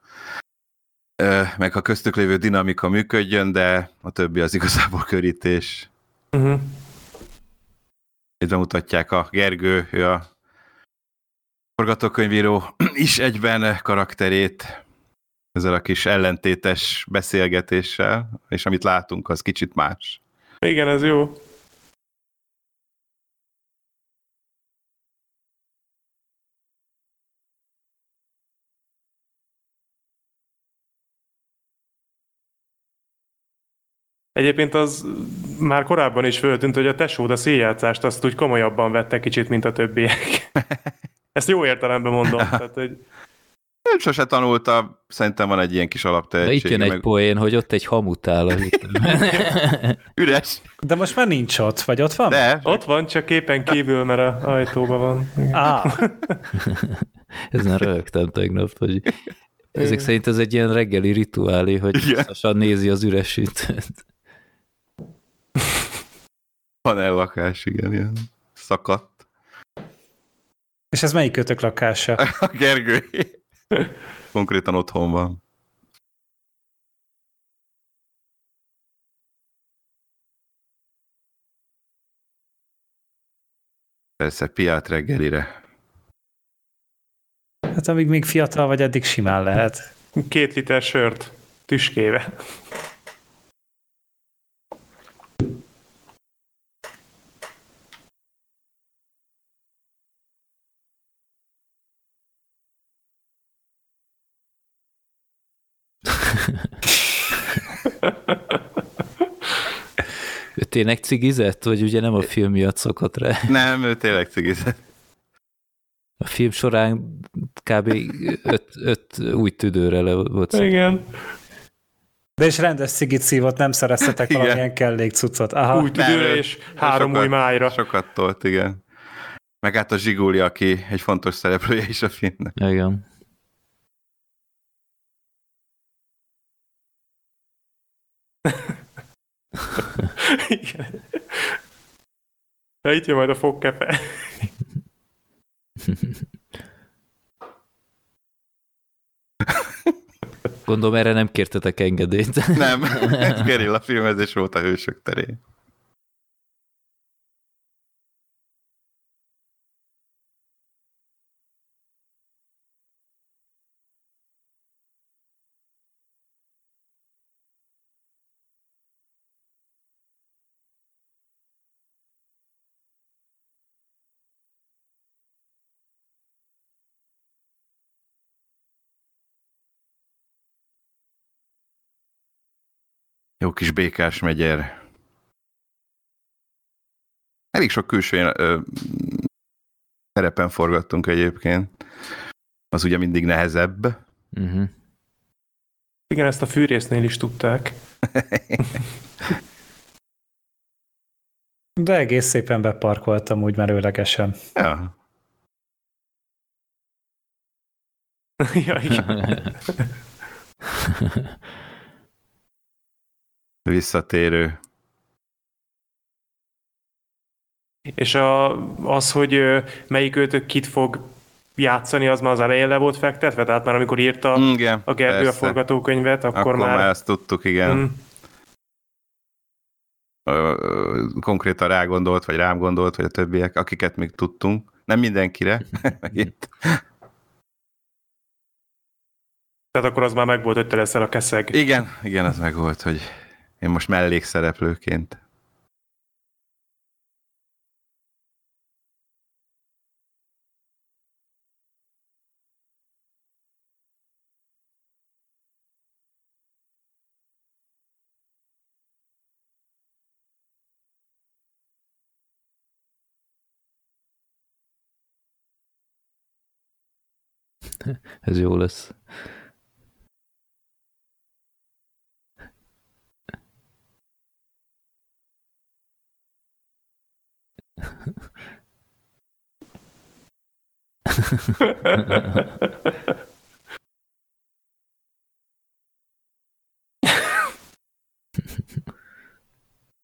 meg a köztük lévő dinamika működjön, de a többi az igazából körítés. Uh-huh. Itt bemutatják a Gergő, ő a forgatókönyvíró is egyben karakterét, ezzel a kis ellentétes beszélgetéssel, és amit látunk, az kicsit más. Igen, ez jó. Egyébként az már korábban is föltűnt, hogy a tesód a széljátszást azt úgy komolyabban vette kicsit, mint a többiek. Ezt jó értelemben mondom. Tehát, hogy... Én sose tanulta, szerintem van egy ilyen kis alaptehetség. itt jön egy meg... poén, hogy ott egy hamut áll. Üres. De most már nincs ott, vagy ott van? De. Ott van, csak képen kívül, mert a ajtóban van. Ah. Ezen rögtem tegnap, hogy ezek szerint ez egy ilyen reggeli rituálé, hogy nézi az üresítőt. Panellakás, igen, ilyen szakadt. És ez melyik kötök lakása? A Gergő. Konkrétan otthon van. Persze, piát reggelire. Hát amíg még fiatal vagy, addig simán lehet. Két liter sört tüskéve. Ő tényleg cigizett, vagy ugye nem a film miatt szokott rá? Nem, ő tényleg cigizett. A film során kb. öt, öt új tüdőre le volt. Igen. De és rendes szigit szívott, nem szereztetek valamilyen kellék cuccot. Aha. Új tüdőre és három sokat, új májra. Sokat tolt, igen. Meg hát a Zsiguli, aki egy fontos szereplője is a filmnek. Igen. Igen. Na, itt jön majd a fogkepe. Gondolom erre nem kértetek engedélyt. Nem, ez gerilla filmezés volt a hősök terén. Kis békás megyer. Elég sok külső ö, terepen forgattunk egyébként. Az ugye mindig nehezebb. Uh-huh. Igen, ezt a fűrésznél is tudták. De egész szépen beparkoltam úgy merőlegesen. Ja. ja, igen. visszatérő. És a, az, hogy melyik őtök kit fog játszani, az már az elején le volt fektetve? Tehát már amikor írta igen, a Gergő persze. a forgatókönyvet, akkor, akkor már... már ezt tudtuk, igen. Mm. Konkrétan rá gondolt, vagy rám gondolt, vagy a többiek, akiket még tudtunk. Nem mindenkire. Tehát akkor az már megvolt, hogy te leszel a keszeg. Igen, igen, az megvolt, hogy én most mellékszereplőként. Ez jó lesz.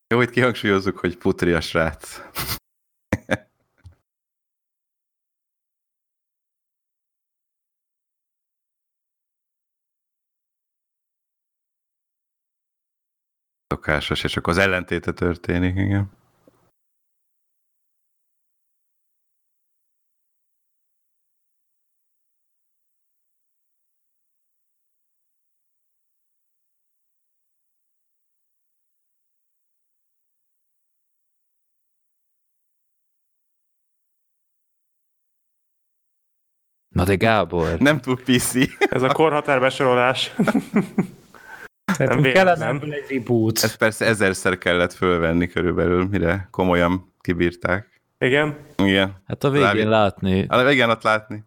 Jó, hogy kihangsúlyozzuk, hogy putri a srác. Szokásos, és akkor az ellentéte történik, igen. Na de Gábor. Nem túl PC. Ez a korhatár besorolás. nem kellene nem. egy reboot. Ezt persze ezerszer kellett fölvenni körülbelül, mire komolyan kibírták. Igen? Igen. Hát a végén Lávi... látni. A végén ott látni.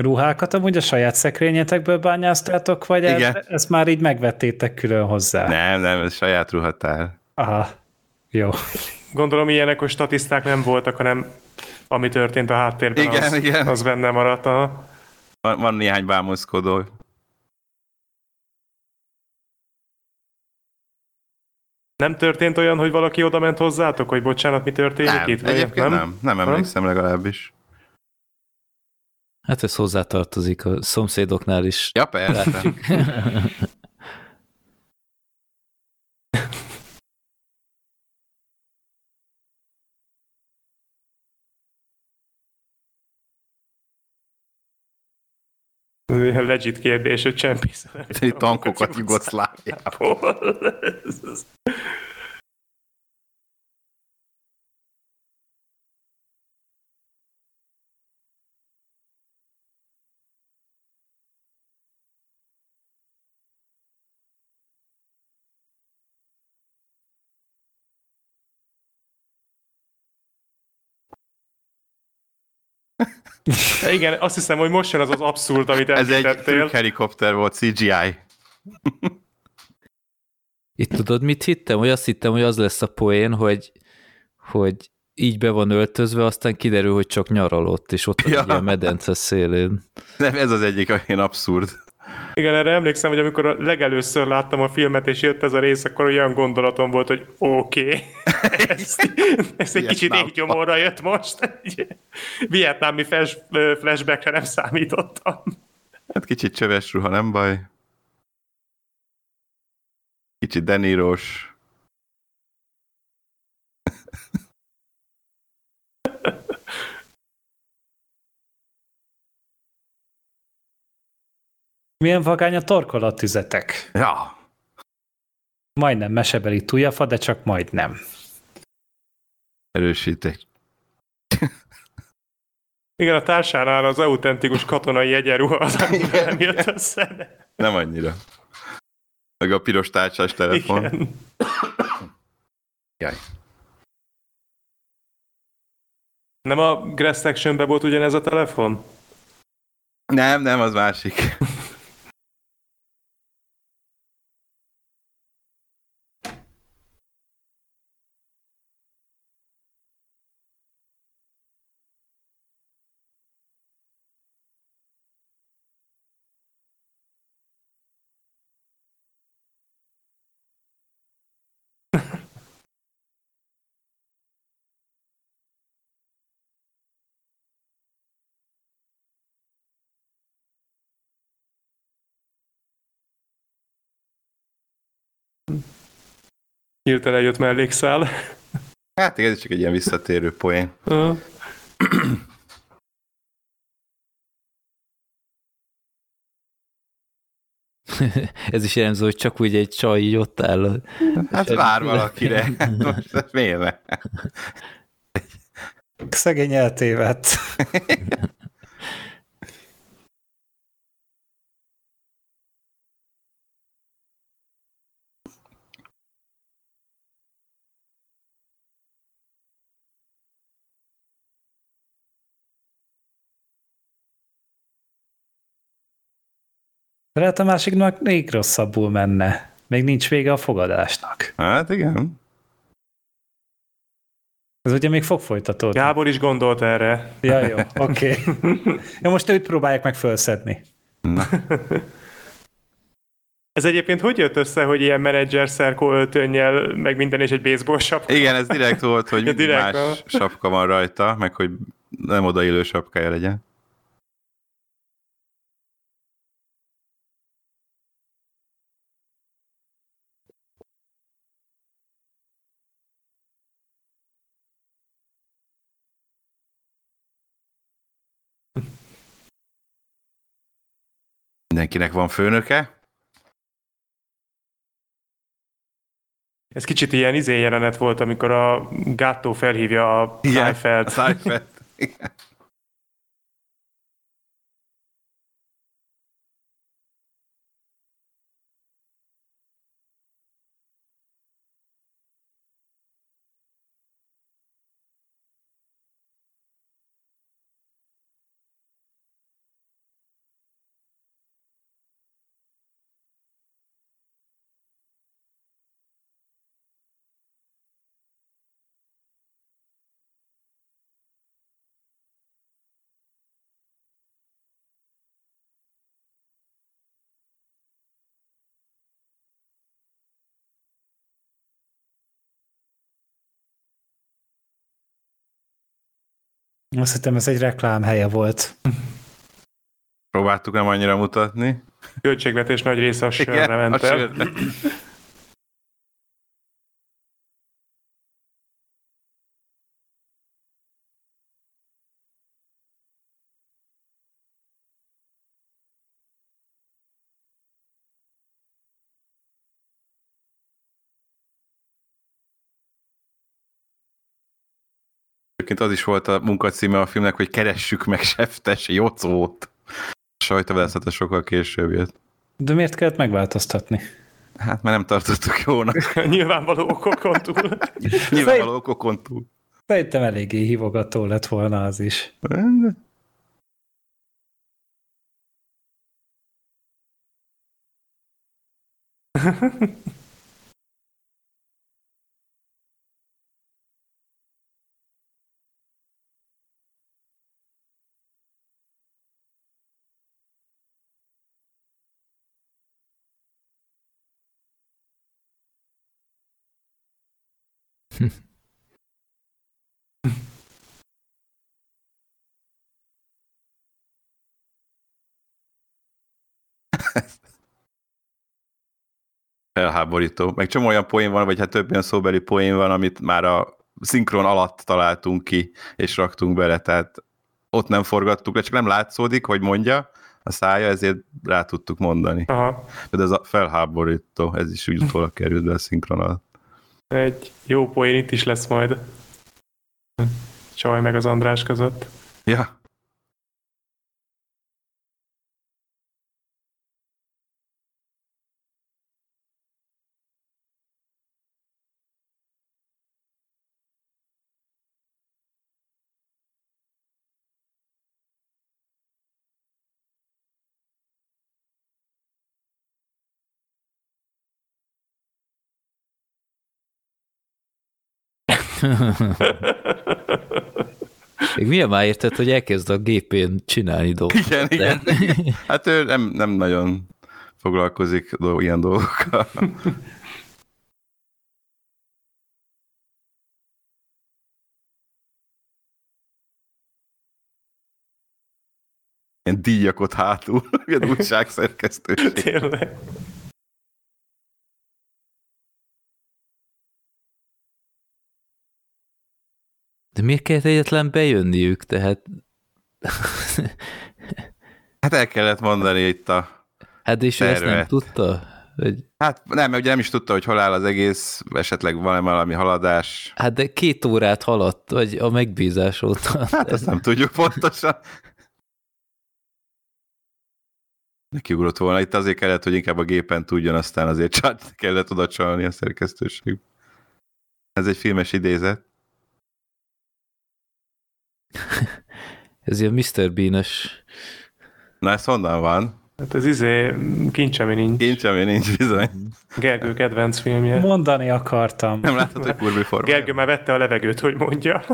Ruhákat amúgy a saját szekrényetekből bányáztátok, vagy Igen. Ez, ezt már így megvettétek külön hozzá? Nem, nem, ez saját ruhatár. Aha, jó. Gondolom ilyenek, hogy statiszták nem voltak, hanem ami történt a háttérben, igen, az, igen. az benne maradt. A... Van, van néhány bámozkodó. Nem történt olyan, hogy valaki oda ment hozzátok, hogy bocsánat, mi történik nem, itt? Egyébként nem, nem, nem emlékszem legalábbis. Hát ez hozzátartozik a szomszédoknál is. Ja, persze. Legit kérdés, hogy csempészel. Tankokat Jugoszláviából. Igen, azt hiszem, hogy most jön az az abszurd, amit Ez egy helikopter volt, CGI. Itt tudod, mit hittem? Hogy azt hittem, hogy az lesz a poén, hogy, hogy így be van öltözve, aztán kiderül, hogy csak nyaralott, és ott ja. a medence szélén. Nem, ez az egyik ilyen abszurd. Igen, erre emlékszem, hogy amikor a legelőször láttam a filmet, és jött ez a rész, akkor olyan gondolatom volt, hogy oké, okay. ezt, ezt egy kicsit így gyomorra jött most. Vietnámi flash, flashbackre nem számítottam. Hát kicsit csöves ruha, nem baj. Kicsit deníros. Milyen vagány a torkolattüzetek? Ja. Majdnem mesebeli túljafa, de csak majdnem. Erősítek. Igen, a társánál az autentikus katonai egyenruha az, amivel nem jött össze. Nem annyira. Meg a piros tárcsás telefon. Igen. Jaj. Nem a Grass Section-ben volt ugyanez a telefon? Nem, nem, az másik. Hirtelen jött mellékszál. Hát igen, ez csak egy ilyen visszatérő poén. Uh. ez is jellemző, hogy csak úgy egy csaj így ott áll. Hát vár valakire. Most miért Szegény eltévedt. Lehet a másiknak még rosszabbul menne. Még nincs vége a fogadásnak. Hát igen. Ez ugye még fog folytatódni. Gábor is gondolt erre. Ja, jó, oké. Okay. ja, most őt próbálják meg felszedni. Ez egyébként hogy jött össze, hogy ilyen menedzser szerkó öltönnyel, meg minden és egy baseball sapka? Igen, ez direkt volt, hogy ja, direkt más a... sapka van rajta, meg hogy nem odaillő sapkája legyen. Mindenkinek van főnöke. Ez kicsit ilyen izé jelenet volt, amikor a Gatto felhívja a Seinfeld. Seinfeld. Azt hittem, ez egy reklám helye volt. Próbáltuk nem annyira mutatni. Költségvetés nagy része a sörre ment el. Egyébként az is volt a munkacíme a filmnek, hogy keressük meg Seftes Jocót. Sajtóválasztata sokkal később jött. De miért kellett megváltoztatni? Hát mert nem tartottuk jónak. Nyilvánvaló okokon túl. Nyilvánvaló okokon túl. Szerintem eléggé hívogató lett volna az is. Felháborító. Meg csomó olyan poén van, vagy hát több olyan szóbeli poén van, amit már a szinkron alatt találtunk ki, és raktunk bele, tehát ott nem forgattuk le, csak nem látszódik, hogy mondja a szája, ezért rá tudtuk mondani. Aha. De ez a felháborító, ez is úgy utólag került be a szinkron alatt. Egy jó poén itt is lesz majd. Csaj meg az András között. Ja. Még milyen már érted, hogy elkezd a gépén csinálni dolgokat. Igen, igen. Hát ő nem, nem nagyon foglalkozik ilyen dolgokkal. Ilyen díjakot hátul, ilyen újságszerkesztőség. Tényleg. Miért kellett egyetlen bejönniük? Tehát... hát el kellett mondani itt a Hát és ő ezt nem tudta? Hogy... Hát nem, mert ugye nem is tudta, hogy hol áll az egész, esetleg van valami haladás. Hát de két órát haladt, vagy a megbízás óta. Hát ezt nem tudjuk pontosan. Neki ugrott volna. Itt azért kellett, hogy inkább a gépen tudjon, aztán azért csát kellett oda csalni a szerkesztőség. Ez egy filmes idézet. ez ilyen Mr. Bean-es. Na, ez honnan van? Hát ez izé, kincsemi nincs. Kincsemi nincs, bizony. Gergő kedvenc filmje. Mondani akartam. Nem látod, hogy kurvi forma. Gergő már vette a levegőt, hogy mondja.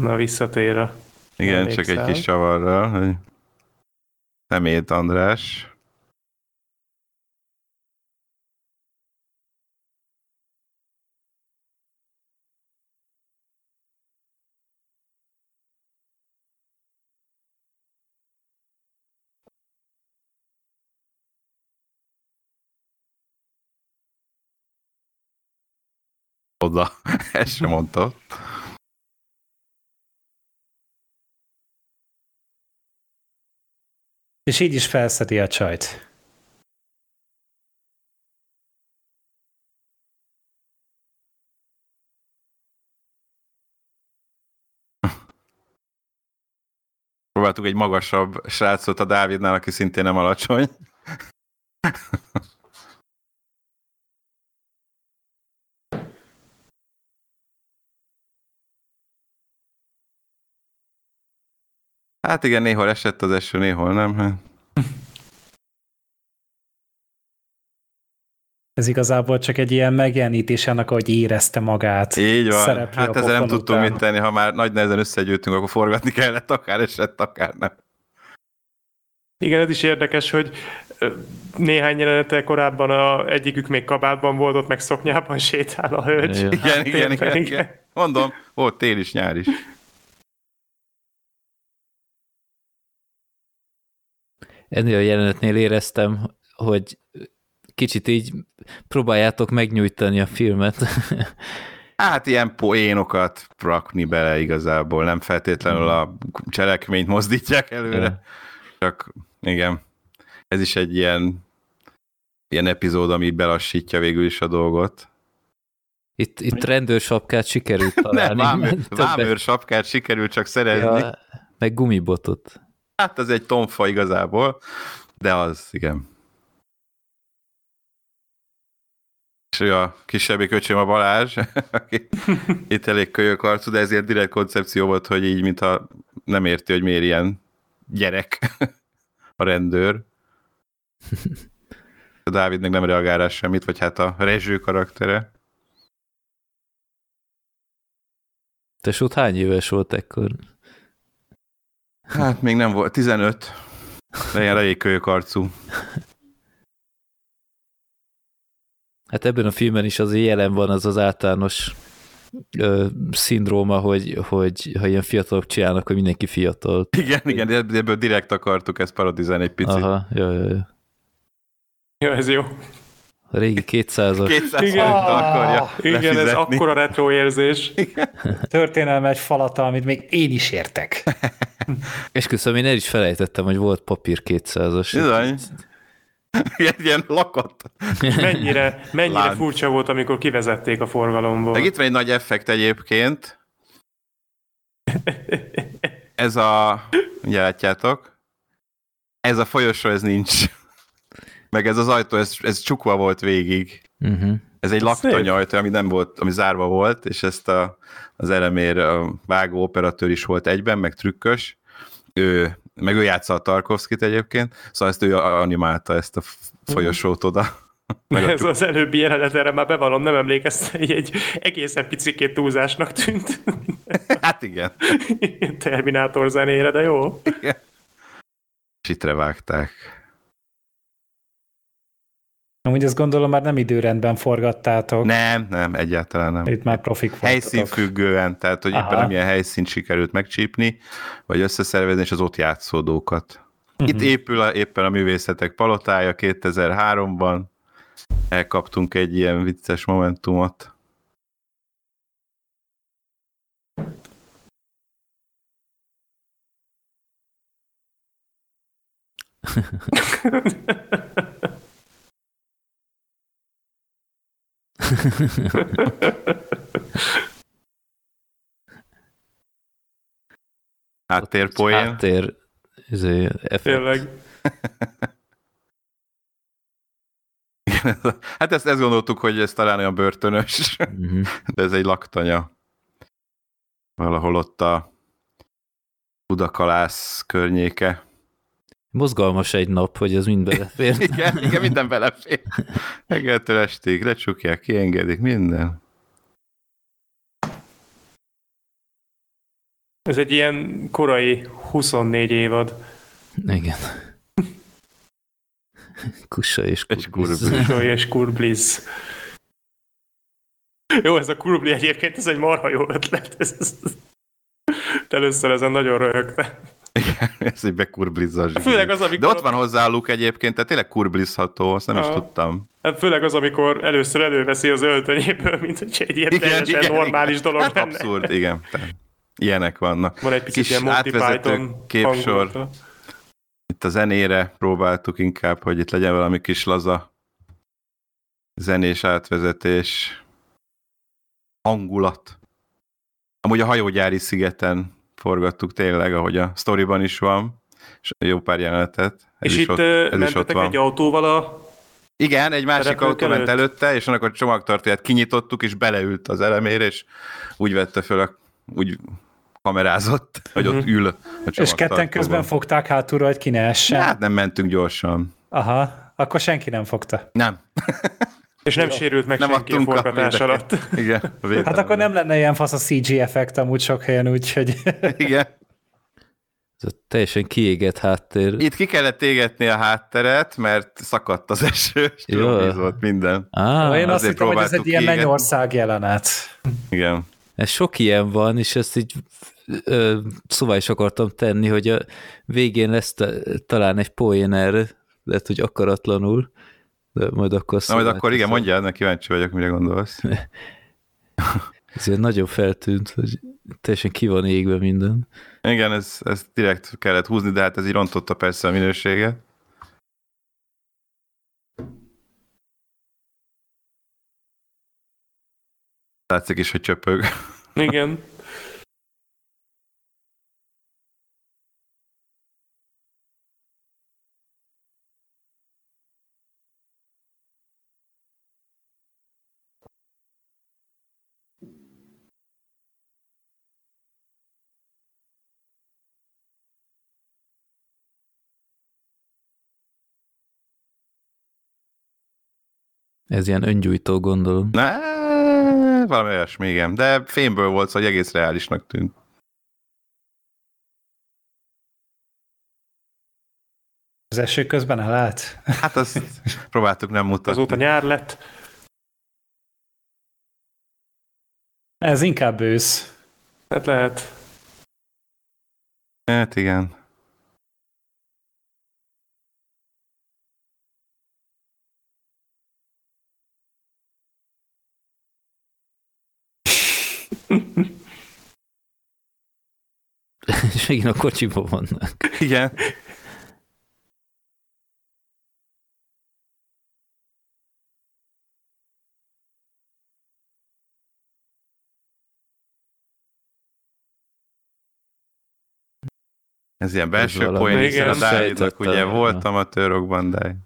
Na, visszatér a... Igen, csak egy kis csavarral, hogy Szemét András. Oda. Ezt sem mondta. És így is felszedi a csajt. Próbáltuk egy magasabb srácot a Dávidnál, aki szintén nem alacsony. Hát igen, néhol esett az eső, néhol nem. Hát. Ez igazából csak egy ilyen megjelenítés annak, hogy érezte magát. Így van. Hát ezzel nem tudtunk mit tenni, ha már nagy nehezen összegyűjtünk, akkor forgatni kellett, akár esett, akár nem. Igen, ez is érdekes, hogy néhány jelenete korábban a egyikük még kabátban volt, ott meg szoknyában sétál a hölgy. Igen, igen, igen, igen, igen. Mondom, volt tél is, nyár is. Ennél a jelenetnél éreztem, hogy kicsit így próbáljátok megnyújtani a filmet. Hát ilyen poénokat rakni bele igazából, nem feltétlenül a cselekményt mozdítják előre, ja. csak igen, ez is egy ilyen, ilyen epizód, ami belassítja végül is a dolgot. Itt, itt rendőrsapkát sikerült találni. Nem, vámőr, vámőr sapkát sikerült csak szerezni. Ja, meg gumibotot. Hát az egy tomfa igazából, de az, igen. És a kisebbi köcsém a Balázs, aki itt elég kölyök arcú, de ezért direkt koncepció volt, hogy így, mintha nem érti, hogy miért ilyen gyerek a rendőr. A Dávidnek nem reagál rá semmit, vagy hát a rezső karaktere. Te hány éves volt ekkor? Hát még nem volt, 15. De ilyen elég kölyök arcú. Hát ebben a filmben is az jelen van az az általános ö, szindróma, hogy, hogy ha ilyen fiatalok csinálnak, akkor mindenki fiatal. Igen, igen, de ebből direkt akartuk ezt parodizálni egy picit. Aha, jó, jó, jó. Jó, ez jó. A régi 200-as. 200 igen, akarja igen lefizetni. ez akkora retro érzés. Történelme egy falata, amit még én is értek. És köszönöm, én el is felejtettem, hogy volt papír 200-as. Bizony. Egy ilyen lakat. mennyire, mennyire furcsa volt, amikor kivezették a forgalomból. De itt van egy nagy effekt egyébként. Ez a... Ugye látjátok? Ez a folyosó, ez nincs. Meg ez az ajtó, ez, ez csukva volt végig. Uh-huh. Ez egy laktanyajtó, ami nem volt, ami zárva volt, és ezt a, az elemér a vágó operatőr is volt egyben, meg trükkös. Ő, meg ő játsza a Tarkovskit egyébként, szóval ezt ő animálta ezt a folyosót oda. Meg Ez az előbbi jelenet, erre már bevallom, nem emlékeztem, hogy egy egészen picikét túlzásnak tűnt. Hát igen. Terminátor zenére, de jó. Igen. És ittre vágták. Amúgy azt gondolom már nem időrendben forgattátok. Nem, nem, egyáltalán nem. Itt már profik Helyszín függően, tehát hogy Aha. éppen amilyen helyszínt sikerült megcsípni, vagy összeszervezni, és az ott játszódókat. Uh-huh. Itt épül a, éppen a művészetek palotája 2003-ban, elkaptunk egy ilyen vicces momentumot. Háttérpoén. Háttér, izé, Tényleg. hát ezt, ezt gondoltuk, hogy ez talán olyan börtönös, uh-huh. de ez egy laktanya. Valahol ott a Budakalász környéke. Mozgalmas egy nap, hogy ez mind belefér. igen, igen, minden belefér. Reggeltől estig lecsukják, kiengedik, minden. Ez egy ilyen korai 24 évad. Igen. Kussa és kurbliz. Kussa és kurbliz. Jó, ez a kurbli egyébként, ez egy marha jó ötlet. Ez, ez, először ezen nagyon röhögtem. Igen, ez egy bekurblizza Főleg az, amikor... De ott van hozzá Luke egyébként, tehát tényleg kurblizható, azt nem a... is tudtam. Hát főleg az, amikor először előveszi az öltönyéből, mint hogy egy ilyen igen, teljesen igen, normális igen. dolog hát lenne. Abszurd, igen. Ilyenek vannak. Van egy picit Kis ilyen átvezető képsor. Hangulta. Itt a zenére próbáltuk inkább, hogy itt legyen valami kis laza zenés átvezetés, hangulat. Amúgy a hajógyári szigeten forgattuk tényleg, ahogy a sztoriban is van, és jó pár jelenetet. Ez és is itt ott, ez is ott van. egy autóval a igen, egy másik autó ment előtte, és annak a csomagtartóját kinyitottuk, és beleült az elemére, és úgy vette föl, a, úgy kamerázott, hogy ott mhm. ül a És ketten közben fogták hátulra, hogy ki ne essen. Hát nem mentünk gyorsan. Aha, akkor senki nem fogta. Nem. És nem sérült meg nem senki a forgatás alatt. Igen. Hát akkor nem lenne ilyen fasz a CG effekt amúgy sok helyen, úgyhogy... Igen. Ez a teljesen kiégett háttér. Itt ki kellett égetni a hátteret, mert szakadt az eső, és volt minden. Ah, Én azt hittem, hogy ez egy ilyen mennyország jelenet. Igen. Ez sok ilyen van, és ezt így ö, szóval is akartam tenni, hogy a végén lesz talán egy poén erre, lehet, hogy akaratlanul, de majd akkor... Na, majd akkor igen, mondjál, neki kíváncsi vagyok, mire gondolsz. Ezért nagyon feltűnt, hogy teljesen ki van égve minden. Igen, ez, ez direkt kellett húzni, de hát ez így rontotta persze a minőséget. Látszik is, hogy csöpög. Igen. Ez ilyen öngyújtó, gondolom. Ne, valami olyasmi, igen. De fémből volt, szóval egész reálisnak tűnt. Az eső közben elállt? Hát azt próbáltuk nem mutatni. Azóta nyár lett. Ez inkább ősz. Hát lehet. Hát igen. És megint a kocsiban vannak. Igen. Ez ilyen belső poén, hiszen a Dávidnak ugye volt amatőrokban, de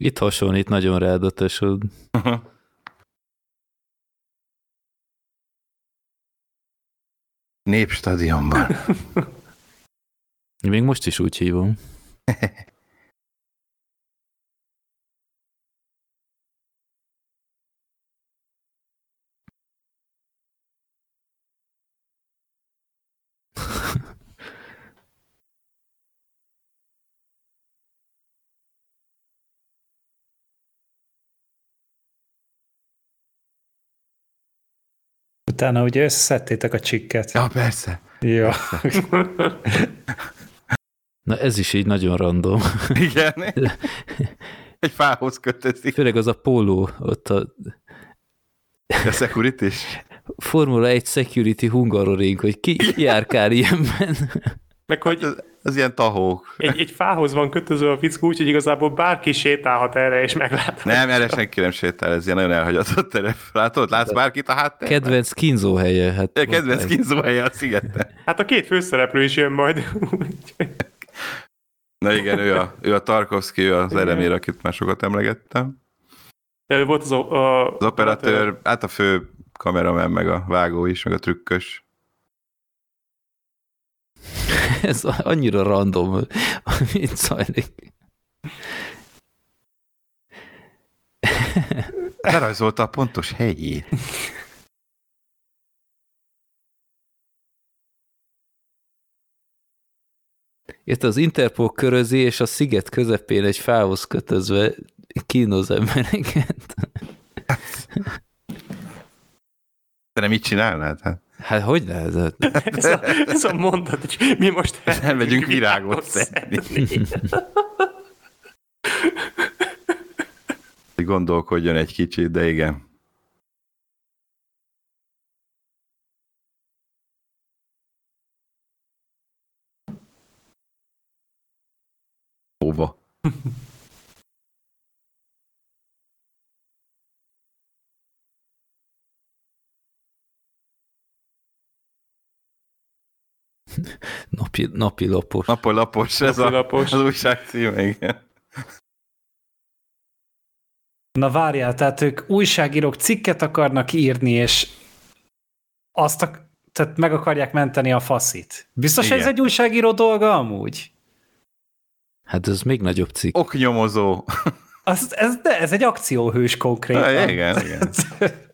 Itt hasonlít nagyon rád a tesód. Népstadionban. Még most is úgy hívom. Utána ugye összeszedtétek a csikket. Ja, persze. Ja. Na ez is így nagyon random. Igen. Egy fához kötözik. Főleg az a póló, ott a A security is. Formula 1 Security Hungaroring, hogy ki járkál ilyenben. Meg hogy Az, az ilyen tahók. egy, egy fához van kötöző a fickó, úgyhogy igazából bárki sétálhat erre, és meglát. Nem, erre senki nem sétál, ez ilyen nagyon elhagyatott terep. Látod, látsz bárkit a háttérben? Kedvenc kínzó helye. Hát Ja, kedvenc kínzó helye a szigeten. Hát a két főszereplő is jön majd. Na igen, ő a, ő a Tarkovsky, ő az elemér, akit már sokat emlegettem. Ő volt az, o- a, Az operatőr, hát a fő kameramen, meg a vágó is, meg a trükkös. Ez annyira random, mint zajlik. Lerajzolta a pontos helyét. Itt az Interpol körözi, és a sziget közepén egy fához kötözve kínoz embereket. De nem így csinálnád? Hát. Hát hogy lehetett? ez, a, ez a mondat, hogy mi most Elmegyünk virágot szedni. Hogy Gondolkodjon egy kicsit, de igen. Hova? Napi, napi lapos. Napol lapos, ez a, Napilapos. az újság címe, igen. Na várjál, tehát ők újságírók cikket akarnak írni, és azt a, tehát meg akarják menteni a faszit. Biztos Igen. ez egy újságíró dolga amúgy? Hát ez még nagyobb cikk. Oknyomozó. Az, ez, de ez egy akcióhős konkrétan. Ah, igen, igen.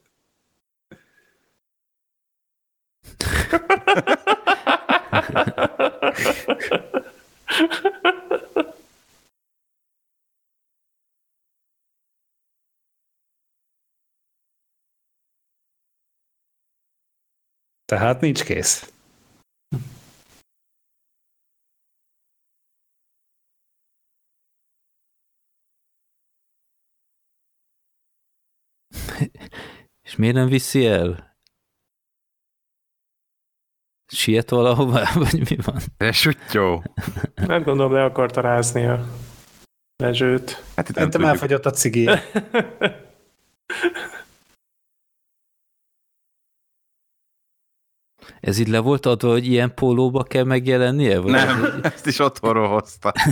Tehát nincs kész. És miért nem viszi el? Siet valahova, vagy mi van? De sutyó. Nem gondolom, le akarta rázni a lezsőt. Hát itt Szerintem elfogyott a cigi. Ez így le volt adva, hogy ilyen pólóba kell megjelennie? Vagy nem, ezt is otthonról hozta.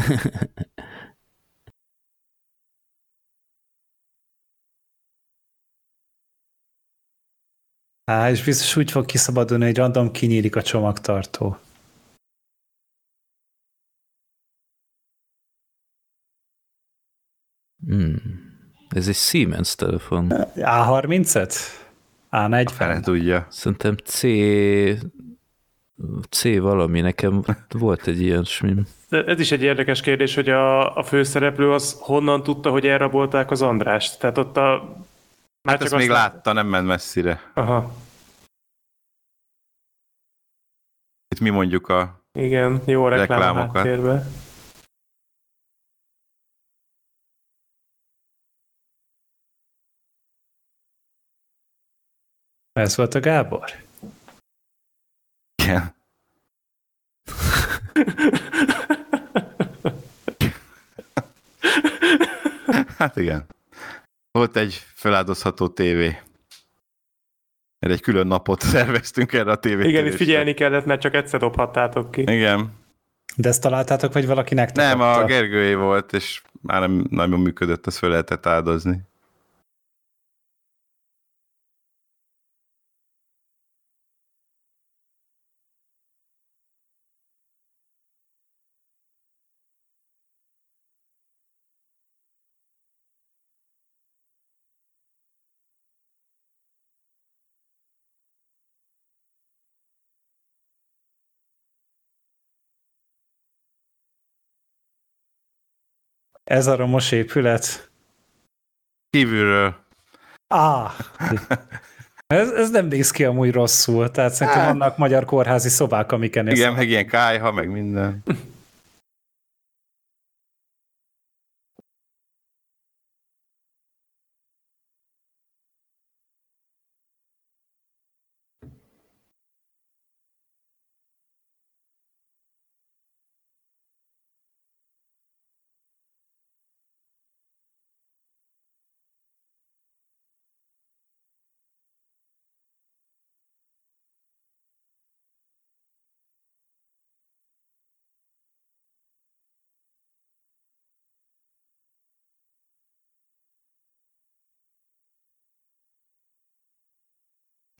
Á, és biztos úgy fog kiszabadulni, hogy random kinyílik a csomagtartó. Hmm. Ez egy Siemens telefon. A30-et? A40? Fele tudja. Szerintem C... C valami, nekem volt egy ilyen smim. Ez is egy érdekes kérdés, hogy a, a főszereplő az honnan tudta, hogy elrabolták az Andrást? Tehát ott a már hát csak ezt még lát... látta, nem ment messzire. Aha. Itt mi mondjuk a Igen, jó a reklámokat. Ez volt a Gábor? Igen. hát igen. Volt egy feláldozható tévé. Erre egy külön napot szerveztünk erre a tévét. Igen, itt figyelni kellett, mert csak egyszer dobhattátok ki. Igen. De ezt találtátok, vagy valaki nektek Nem, a Gergőé volt, és már nem nagyon működött, azt fel lehetett áldozni. Ez a romos épület? Kívülről. Ah, ez, ez nem néz ki amúgy rosszul, tehát szerintem hát. vannak magyar kórházi szobák, amiken Igen, meg ilyen kájha, meg minden.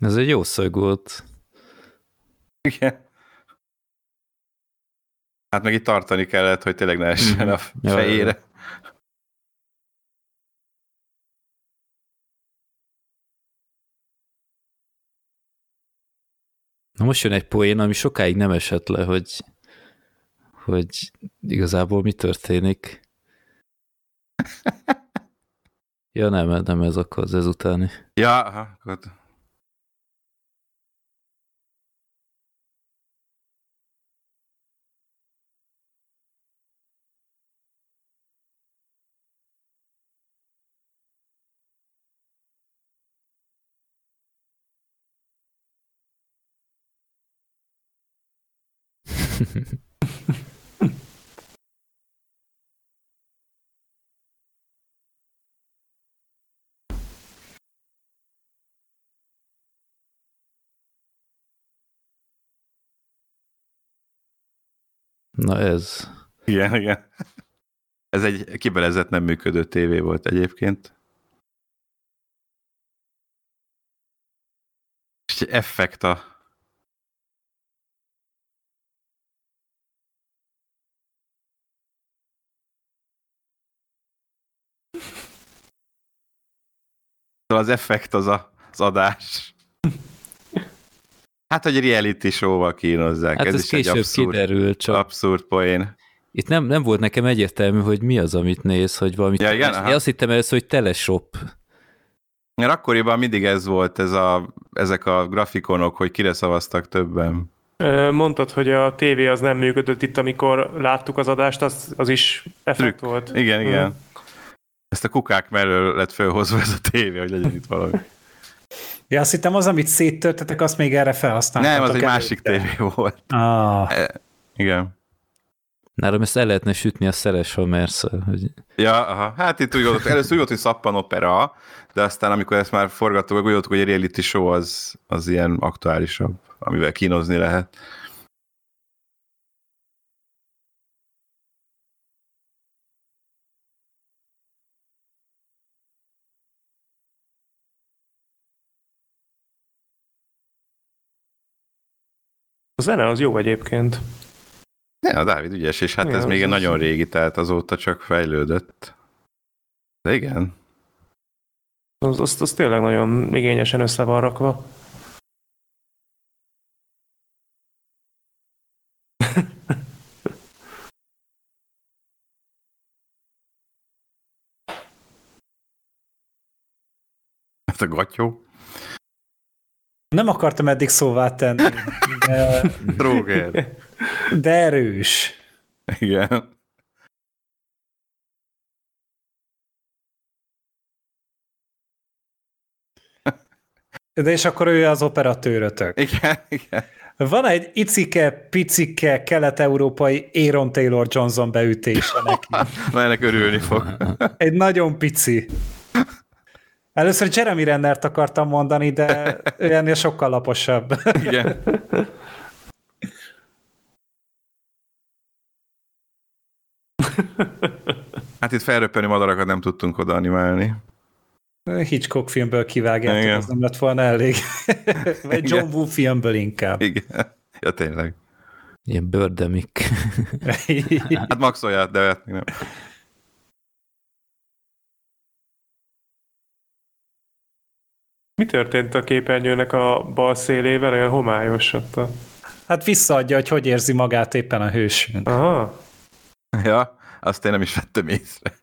Ez egy jó szög volt. Igen. Hát meg itt tartani kellett, hogy tényleg ne essen a fejére. Na most jön egy poén, ami sokáig nem esett le, hogy, hogy igazából mi történik. ja nem, nem ez akkor az ezutáni. Ja, aha, akkor Na ez. Igen, igen. Ez egy kibelezett nem működő tévé volt egyébként. És egy effekt a az effekt az a, az adás. Hát, hogy reality show-val kínozzák. Hát ez, ez is később egy abszurd, kiderül, csak... Abszurd poén. Itt nem, nem volt nekem egyértelmű, hogy mi az, amit néz, hogy valami... Ja, igen? Én azt hittem először, hogy teleshop. Mert akkoriban mindig ez volt, ez a, ezek a grafikonok, hogy kire szavaztak többen. Mondtad, hogy a tévé az nem működött itt, amikor láttuk az adást, az, az is effekt Trükk. volt. Igen, hmm. Ezt a kukák mellől lett felhozva ez a tévé, hogy legyen itt valami. Ja, azt hittem az, amit széttörtetek, azt még erre felhasználtatok. Nem, az egy másik tévé volt. Ah. E, igen. Nálam ezt el lehetne sütni a szeres Homersz. Hogy... Ja, aha. hát itt úgy volt, először úgy volt, hogy szappan opera, de aztán amikor ezt már forgattuk, úgy volt, hogy a reality show az, az ilyen aktuálisabb, amivel kínozni lehet. A zene az jó egyébként. Ne, a Dávid ügyes, és hát igen, ez még egy nagyon régi, tehát azóta csak fejlődött. De igen. Az, az, az tényleg nagyon igényesen össze van rakva. Hát a gatyó. Nem akartam eddig szóvá tenni. De... Droger. De erős. Igen. De és akkor ő az operatőrötök. Igen, igen. Van egy icike-picike kelet-európai Aaron Taylor Johnson beütése neki. Melynek örülni fog. Egy nagyon pici. Először Jeremy Rennert akartam mondani, de ő ennél sokkal laposabb. Igen. Hát itt felröppeni madarakat nem tudtunk oda animálni. Hitchcock filmből kivágjátok, az nem lett volna elég. Vagy John Woo filmből inkább. Igen. Ja, tényleg. Ilyen bőrdemik. hát maxolját, de hát nem. Mi történt a képernyőnek a bal szélével? Olyan homályos ott a... Hát visszaadja, hogy hogy érzi magát éppen a hősünk. Aha. Ja, azt én nem is vettem észre.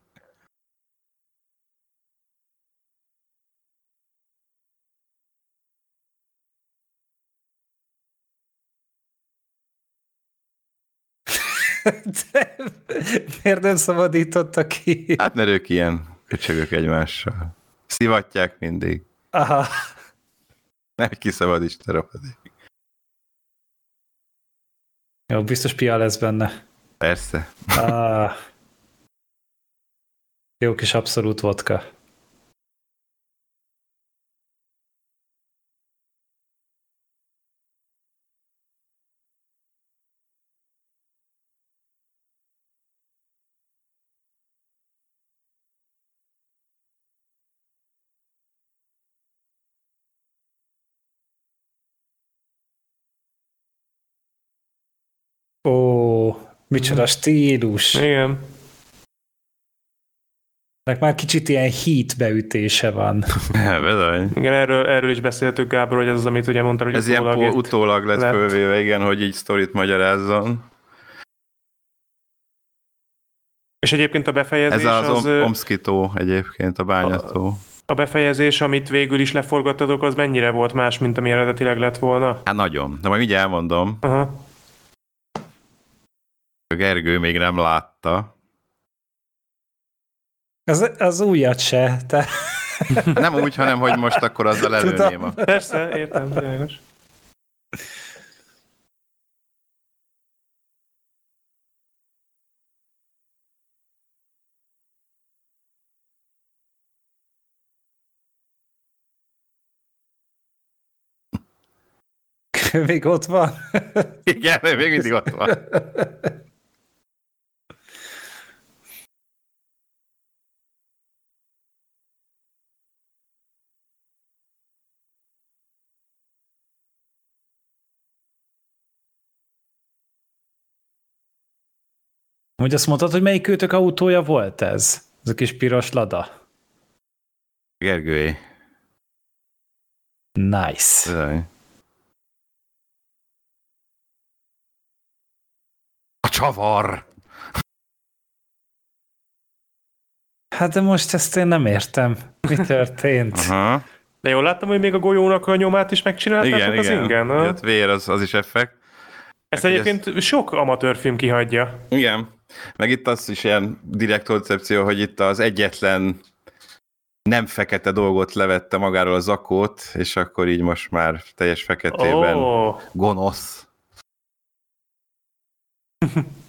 De miért nem szabadította ki? Hát mert ők ilyen köcsögök egymással. Szivatják mindig. Aha. Nem kiszabadíts, te rohadék. Jó, biztos pia lesz benne. Persze. Ah. Jó kis abszolút vodka. Ó, micsoda stílus. Igen. Nek már kicsit ilyen heat beütése van. Bizony. Igen, erről, erről is beszéltük, Gábor, hogy ez az, amit ugye mondtad, hogy Ez utólag ilyen utólag lett, lett fölvéve, igen, hogy így sztorit magyarázzon. És egyébként a befejezés Ez az, az Omskitó egyébként, a bányató. A, a befejezés, amit végül is leforgattatok, az mennyire volt más, mint ami eredetileg lett volna? Hát nagyon, de majd így elmondom. Aha. A Gergő még nem látta. Az, az újat se. Te... Nem úgy, hanem hogy most akkor azzal előném. A... Persze, értem, világos. még ott van? Igen, még mindig ott van. Hogy azt mondtad, hogy melyik őtök autója volt ez? Ez a kis piros lada? Gergőé. Nice. Bizony. A csavar! Hát de most ezt én nem értem. Mi történt? Aha. De jól láttam, hogy még a golyónak a nyomát is megcsinálták igen, az igen. ingen. Jött vér, az, az is effekt. Ezt egyébként ez... sok amatőrfilm kihagyja. Igen. Meg itt az is ilyen direkt koncepció, hogy itt az egyetlen nem fekete dolgot levette magáról a zakót, és akkor így most már teljes feketében oh. gonosz.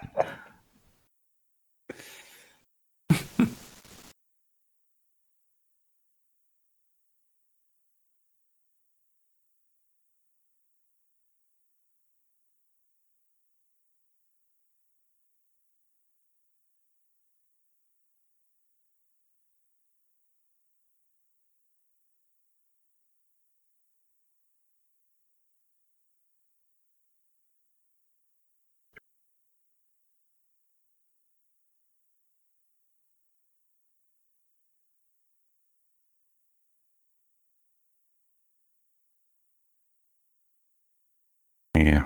Igen.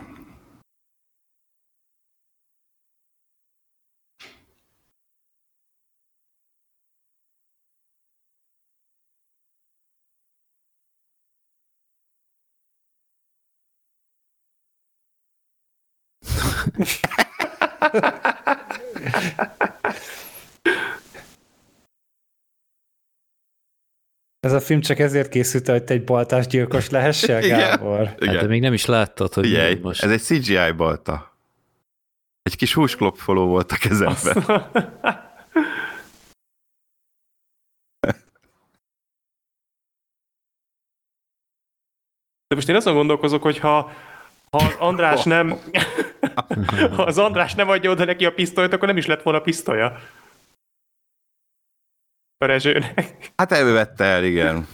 Ez a film csak ezért készült, hogy te egy baltás gyilkos lehessél, Gábor? Igen. Hát de még nem is láttad, hogy Figyelj, most... ez egy CGI balta. Egy kis húsklopfoló volt a kezemben. De most én azon gondolkozok, hogy ha, ha az András nem ha az András nem adja oda neki a pisztolyt, akkor nem is lett volna pisztolya a rezsőnek. Hát elvette el, igen.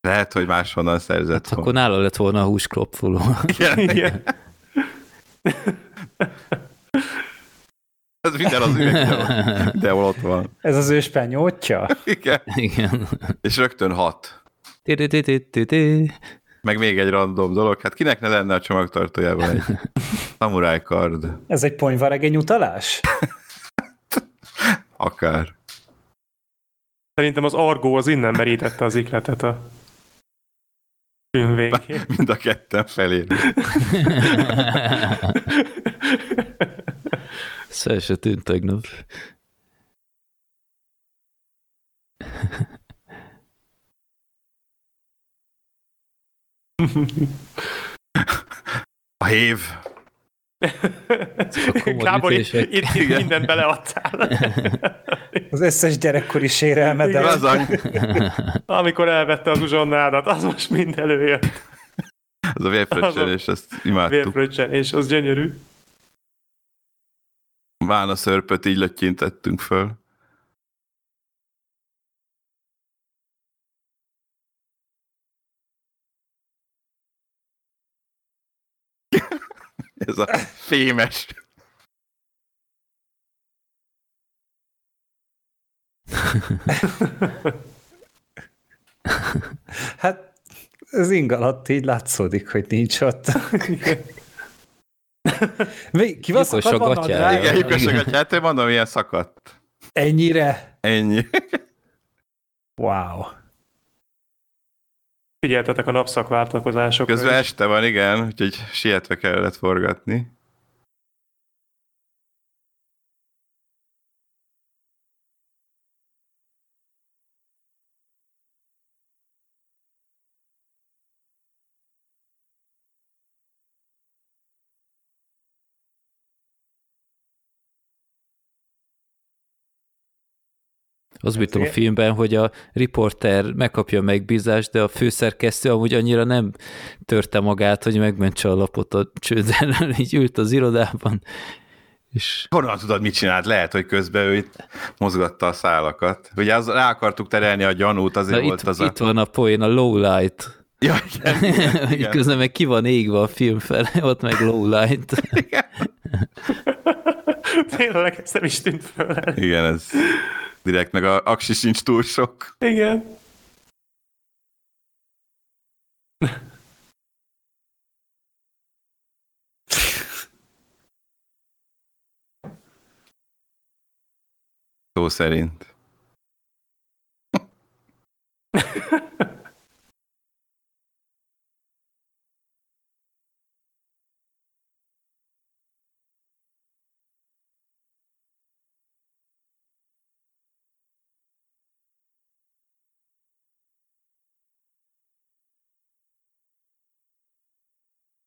Lehet, hogy máshonnan szerzett hát Akkor nála lett volna a húsklopfoló. Igen. igen. Ez minden az üveg, de ott van. Ez az ő spenyótja? Igen. Igen. És rögtön hat. Meg még egy random dolog, hát kinek ne lenne a csomagtartójában egy samurai kard? Ez egy ponyvaregény utalás? Akár. Szerintem az Argó az innen merítette az ikletet a film végén. Mind a ketten felé. Szóval se tűnt tegnap. A hév. Gábor, itt, itt, itt mindent beleadtál. Az összes gyerekkori sérelmedet. Amikor elvette az uzsonnádat, az most mind előjött. Az a vérfröccsenés, ezt imádtuk. Vérfröccsenés, az gyönyörű. Vána szörpöt így lötyintettünk föl. Ez a fémes. hát az ing alatt így látszódik, hogy nincs ott. Kivaszok a gatyát. Igen, lyukos a gatyát, én mondom, ilyen szakadt. Ennyire? Ennyi. Wow. Figyeltetek a napszakváltakozásokra Közben is. este van, igen, úgyhogy sietve kellett forgatni. Az bírom a filmben, hogy a riporter megkapja a megbízást, de a főszerkesztő amúgy annyira nem törte magát, hogy megmentse a lapot a csőden, így ült az irodában. És... Honnan tudod, mit csinált? Lehet, hogy közben ő itt mozgatta a szálakat. Ugye az, rá akartuk terelni a gyanút, azért Na volt itt, az itt a... van a poén, a low light. Ja, igen, igen, igen. Közben meg ki van égve a film fele, ott meg low light. Igen. Tényleg, ez nem is tűnt föl. Igen, ez direkt, meg a aksi sincs túl sok. Igen. Szó szerint.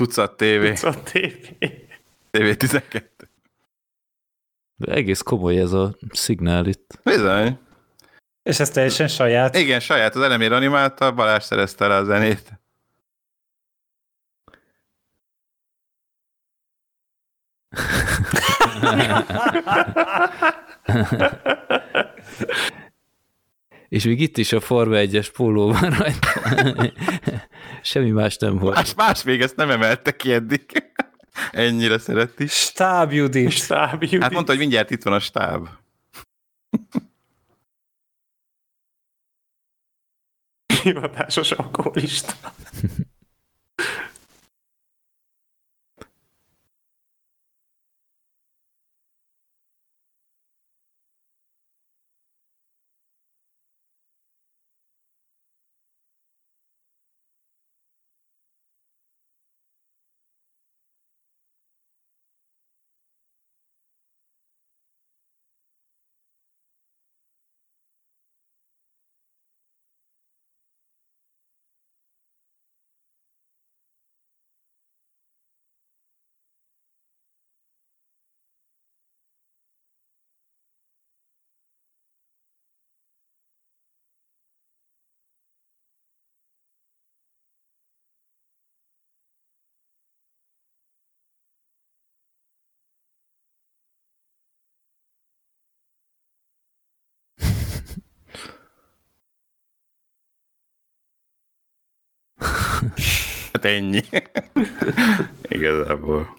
Tucat TV. Tucat TV. TV 12. De egész komoly ez a szignál itt. Bizony. És ez teljesen saját? Igen, saját. Az elemér animálta, Balázs szerezte rá a zenét. És még itt is a Forma 1-es póló van rajta. Semmi más nem volt. Más, más még ezt nem emelte ki eddig. Ennyire szereti. Stáb Judit. Stáb Judit. Hát mondta, hogy mindjárt itt van a stáb. Hivatásos alkoholista. Hát ennyi. Igazából.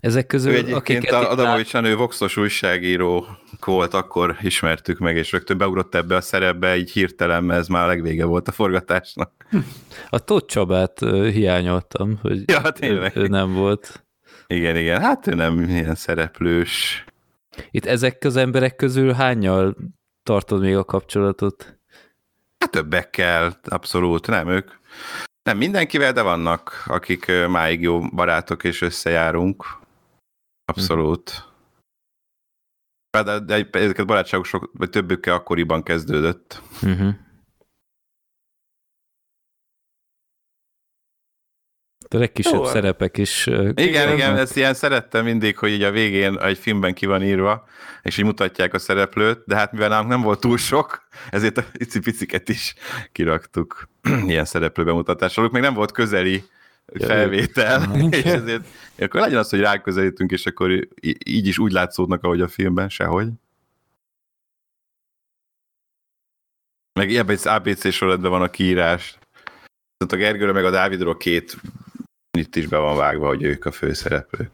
Ezek közül, ő egyébként Adamovics ő voxos újságíró volt, akkor ismertük meg, és rögtön beugrott ebbe a szerepbe, így hirtelen, mert ez már a legvége volt a forgatásnak. A Tóth Csabát hiányoltam, hogy ja, tényleg. Ő, ő nem volt. Igen, igen, hát ő nem ilyen szereplős. Itt ezek az emberek közül hányal tartod még a kapcsolatot? Hát többekkel, abszolút, nem ők. Nem mindenkivel, de vannak, akik máig jó barátok és összejárunk. Abszolút. Uh-huh. De, de ezeket barátságok sok, vagy többükkel akkoriban kezdődött. Uh-huh. De legkisebb Jó, szerepek is. Igen, igen, ezt ilyen szerettem mindig, hogy így a végén egy filmben ki van írva, és így mutatják a szereplőt, de hát mivel nálunk nem volt túl sok, ezért a icipiciket is kiraktuk ilyen szereplő bemutatásról. Még nem volt közeli felvétel, és ezért akkor legyen az, hogy ráközelítünk, és akkor így is úgy látszódnak, ahogy a filmben, sehogy. Meg ebben egy ABC sorozatban van a kiírás. A Gergőről meg a Dávidról két itt is be van vágva, hogy ők a főszereplők.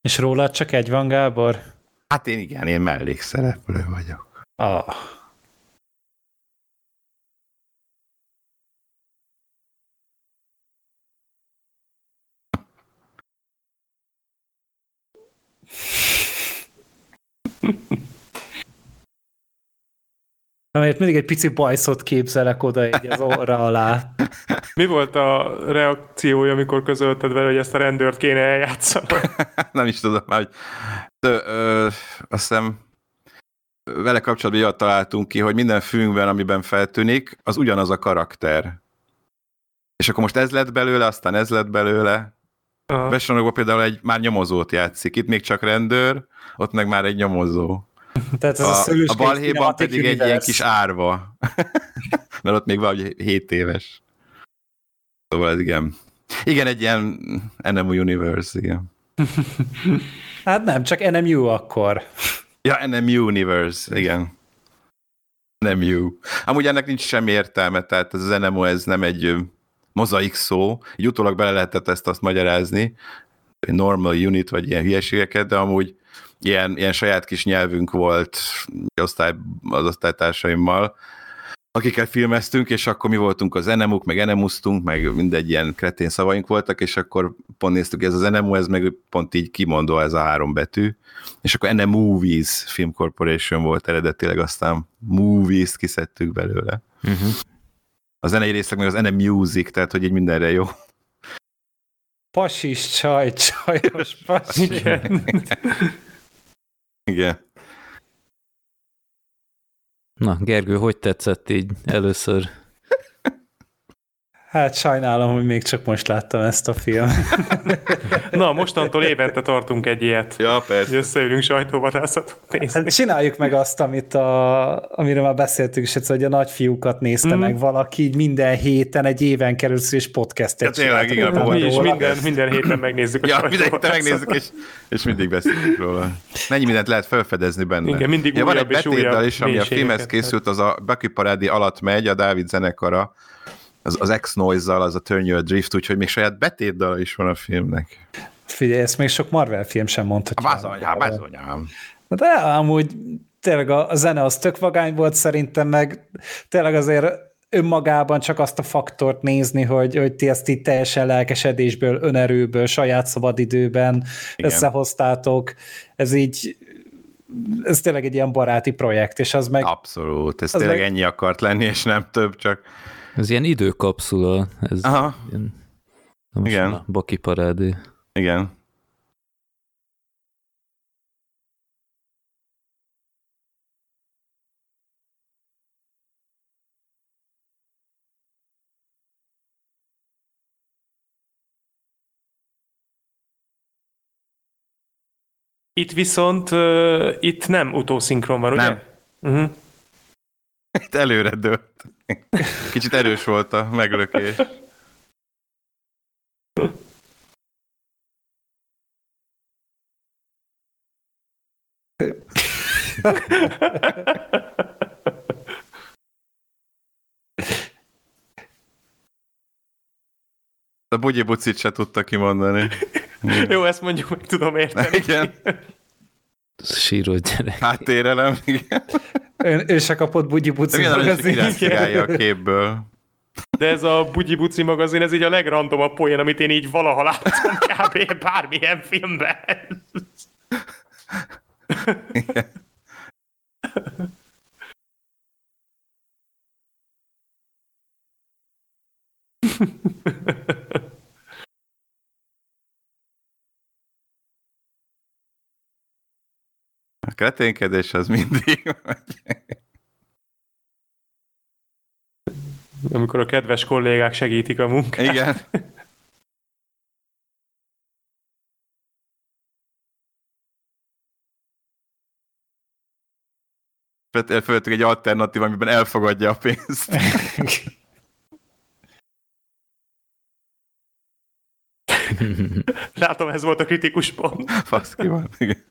És rólad csak egy van, Gábor? Hát én igen, én mellékszereplő vagyok. Ah. amelyet mindig egy pici bajszot képzelek oda egy az orra alá. Mi volt a reakciója, amikor közölted vele, hogy ezt a rendőrt kéne eljátszani? Nem is tudom, hogy de, ö, azt hiszem vele kapcsolatban olyat találtunk ki, hogy minden filmben, amiben feltűnik, az ugyanaz a karakter. És akkor most ez lett belőle, aztán ez lett belőle. Besonokban például egy már nyomozót játszik, itt még csak rendőr, ott meg már egy nyomozó. Tehát ez a, a, a balhéban pedig universe. egy ilyen kis árva. Mert ott még valahogy 7 éves. Szóval ez igen. Igen, egy ilyen NMU Universe, igen. hát nem, csak NMU akkor. Ja, NMU Universe, igen. NMU. Amúgy ennek nincs semmi értelme, tehát az NMU ez nem egy mozaik szó, így utólag bele lehetett ezt azt magyarázni, normal unit, vagy ilyen hülyeségeket, de amúgy ilyen, ilyen saját kis nyelvünk volt osztály, az osztálytársaimmal, akikkel filmeztünk, és akkor mi voltunk az enemuk, meg enemusztunk, meg mindegy ilyen kretén szavaink voltak, és akkor pont néztük, ez az enemu, ez meg pont így kimondó ez a három betű, és akkor Ene Movies Film Corporation volt eredetileg, aztán Movies-t kiszedtük belőle. Uh-huh. A zenei részek meg az Ene Music, tehát hogy így mindenre jó. Pasis csaj, csajos pasis. Igen. Na, Gergő, hogy tetszett így először? Hát sajnálom, hogy még csak most láttam ezt a film. Na, mostantól évente tartunk egy ilyet. Ja, persze. Hogy összeülünk sajtóvadászatot nézni. Hát csináljuk meg azt, amit a, amiről már beszéltünk, és hogy a nagyfiúkat nézte mm. meg valaki így minden héten, egy éven keresztül, és podcastet ja, tényleg, igen, mi is minden, minden héten megnézzük a ja, minden héten megnézzük, és, és mindig beszélünk róla. Mennyi mindent lehet felfedezni benne. Igen, mindig ja, van egy betétdal is, ami a filmhez készült, az a Bucky Parádi alatt megy, a Dávid zenekara, az, az X-Noise-zal, az a Turn Your Drift, úgyhogy még saját betétdal is van a filmnek. Figyelj, ezt még sok Marvel film sem mondhatja. Bazonyám, bazonyám. De amúgy tényleg a, a zene az tök vagány volt szerintem, meg tényleg azért önmagában csak azt a faktort nézni, hogy, hogy ti ezt itt teljesen lelkesedésből, önerőből, saját szabadidőben Igen. összehoztátok. Ez így ez tényleg egy ilyen baráti projekt, és az meg... Abszolút, ez tényleg meg... ennyi akart lenni, és nem több, csak ez ilyen időkapszula. Ez Aha. Ilyen, Igen. A Baki parádé. Igen. Itt viszont uh, itt nem utószinkron van, ugye? Nem. Uh-huh. Itt előre dőlt. Kicsit erős volt a meglökés. A bugyi bucit se tudta kimondani. Jó, ezt mondjuk meg tudom érteni. Igen. Sírod gyerek. Háttérelem, igen. Ön, ő se kapott Bugyi Buci magazin. a képből. De ez a Bugyi Buci magazin, ez így a legrandomabb poén, amit én így valaha láttam kb. bármilyen filmben. Igen. A kreténkedés az mindig... Amikor a kedves kollégák segítik a munkát. Igen. Felvettük egy alternatív, amiben elfogadja a pénzt. Látom, ez volt a kritikus pont. Faszki van, igen.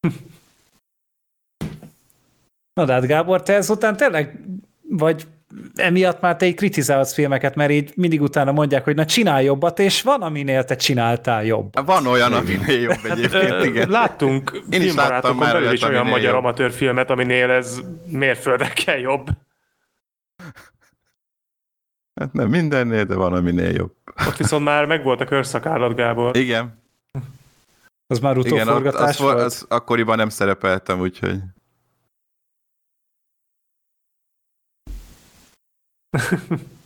Na de hát Gábor, te ezután tényleg, vagy emiatt már te így kritizálsz filmeket, mert így mindig utána mondják, hogy na csinálj jobbat, és van, aminél te csináltál jobb. Van olyan, aminél jobb hát, egyébként, igen. Láttunk Én is láttam már belül is olyan magyar jobb. amatőrfilmet, aminél ez mérföldekkel jobb. Hát nem mindennél, de van, aminél jobb. Ott viszont már megvolt a körszakállat, Gábor. Igen. Az már utóforgatás Igen, volt? Az, akkoriban nem szerepeltem, úgyhogy...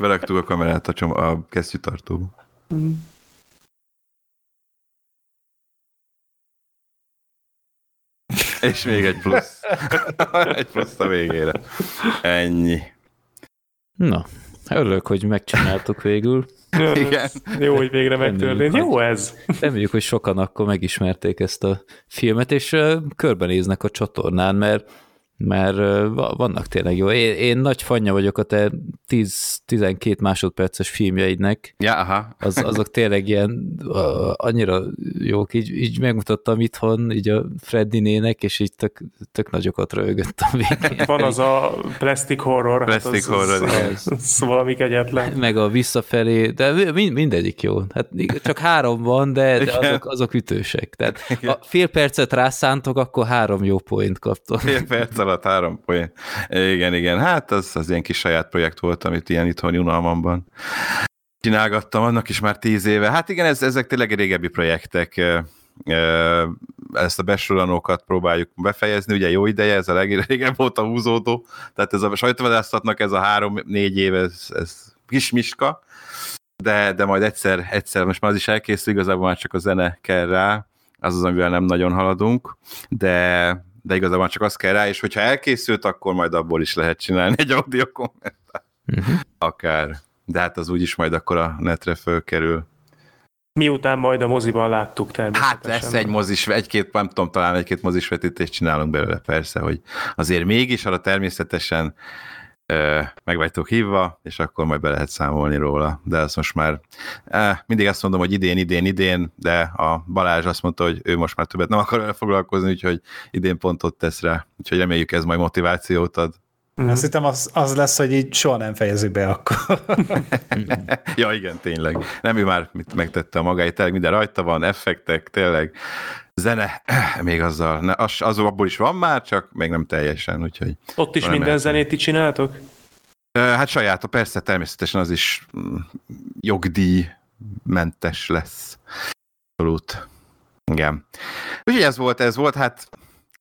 Beraktuk a kamerát a, csom- a kesztyűtartóba. Mm. És még egy plusz. egy plusz a végére. Ennyi. Na, örülök, hogy megcsináltuk végül. Igen. Jó, hogy végre megtörtént. Jó ez. Reméljük, hogy sokan akkor megismerték ezt a filmet, és körbenéznek a csatornán, mert mert vannak tényleg jó. Én, én nagy fanya vagyok a te 10-12 másodperces filmjeidnek. Ja, aha. Az, azok tényleg ilyen uh, annyira jók, így, így megmutattam itthon, így a Freddy nének, és így tök, tök nagyokat rögöttem végén. Van az a plastic horror. Plastic hát az, horror, az, az, az valami kegyetlen. Meg a visszafelé, de mind, mindegyik jó. Hát csak három van, de, de azok, azok ütősek. Tehát ha fél percet rászántok, akkor három jó point kaptok. Fél perc alatt három poén. Igen, igen. Hát az, az ilyen kis saját projekt volt, amit ilyen itthoni unalmamban csinálgattam, annak is már tíz éve. Hát igen, ez, ezek tényleg régebbi projektek ezt a besuranókat próbáljuk befejezni, ugye jó ideje, ez a legrégebb volt a húzódó, tehát ez a sajtóvadászatnak ez a három-négy év, ez, ez kis miska, de, de majd egyszer, egyszer, most már az is elkészül, igazából már csak a zene kell rá, az az, amivel nem nagyon haladunk, de, de igazából csak az kell rá, és hogyha elkészült, akkor majd abból is lehet csinálni egy audio kommentát. Uh-huh. Akár. De hát az úgyis majd akkor a netre fölkerül. Miután majd a moziban láttuk természetesen. Hát lesz egy mozis, egy-két, nem tudom, talán egy-két mozis vetítést csinálunk belőle, persze, hogy azért mégis arra természetesen meg vagytok hívva, és akkor majd be lehet számolni róla. De azt most már eh, mindig azt mondom, hogy idén, idén, idén, de a Balázs azt mondta, hogy ő most már többet nem akar vele foglalkozni, úgyhogy idén pontot tesz rá. Úgyhogy reméljük ez majd motivációt ad. Mm. Azt hittem az, az lesz, hogy így soha nem fejezzük be akkor. ja, igen, tényleg. Nem, ő már mit megtette a magáit, tényleg minden rajta van, effektek, tényleg zene, még azzal, ne, az, az abból is van már, csak még nem teljesen, úgyhogy... Ott is minden zenét ti csináltok? Hát saját, persze, természetesen az is mm, jogdíj mentes lesz. Abszolút. Igen. Úgyhogy ez volt, ez volt, hát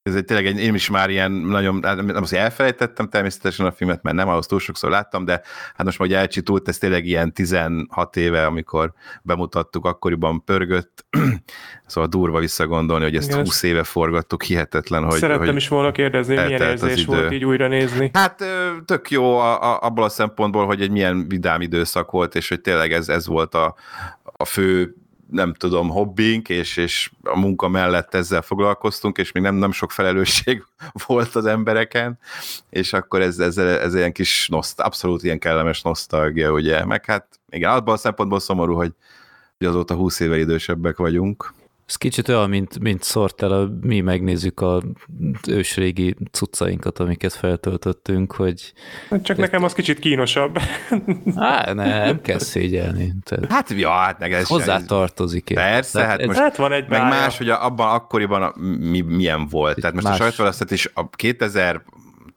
ez egy, tényleg egy, én is már ilyen nagyon, hát nem az, hogy elfelejtettem természetesen a filmet, mert nem, ahhoz túl sokszor láttam, de hát most majd elcsitult, ez tényleg ilyen 16 éve, amikor bemutattuk, akkoriban pörgött, szóval durva visszagondolni, hogy ezt Igen. 20 éve forgattuk, hihetetlen, hogy... Szerettem hogy is volna kérdezni, milyen érzés volt így újra nézni. Hát tök jó a, a, abból a szempontból, hogy egy milyen vidám időszak volt, és hogy tényleg ez, ez volt a, a fő nem tudom, hobbink, és, és a munka mellett ezzel foglalkoztunk, és még nem, nem sok felelősség volt az embereken, és akkor ez, ez, ez ilyen kis noszt, abszolút ilyen kellemes nosztalgia, ugye, meg hát igen, abban a szempontból szomorú, hogy, hogy azóta 20 éve idősebbek vagyunk, ez kicsit olyan, mint, mint Sortel, mi megnézzük a ősrégi cuccainkat, amiket feltöltöttünk, hogy... Csak nekem az kicsit kínosabb. Á, nem kell szégyelni. Tehát hát, ja, hát meg ez Hozzá tartozik. Persze, hát ez, most hát van egy meg bája. más, hogy abban akkoriban a, mi, milyen volt. Tehát most más. a sajtválasztat is a 2000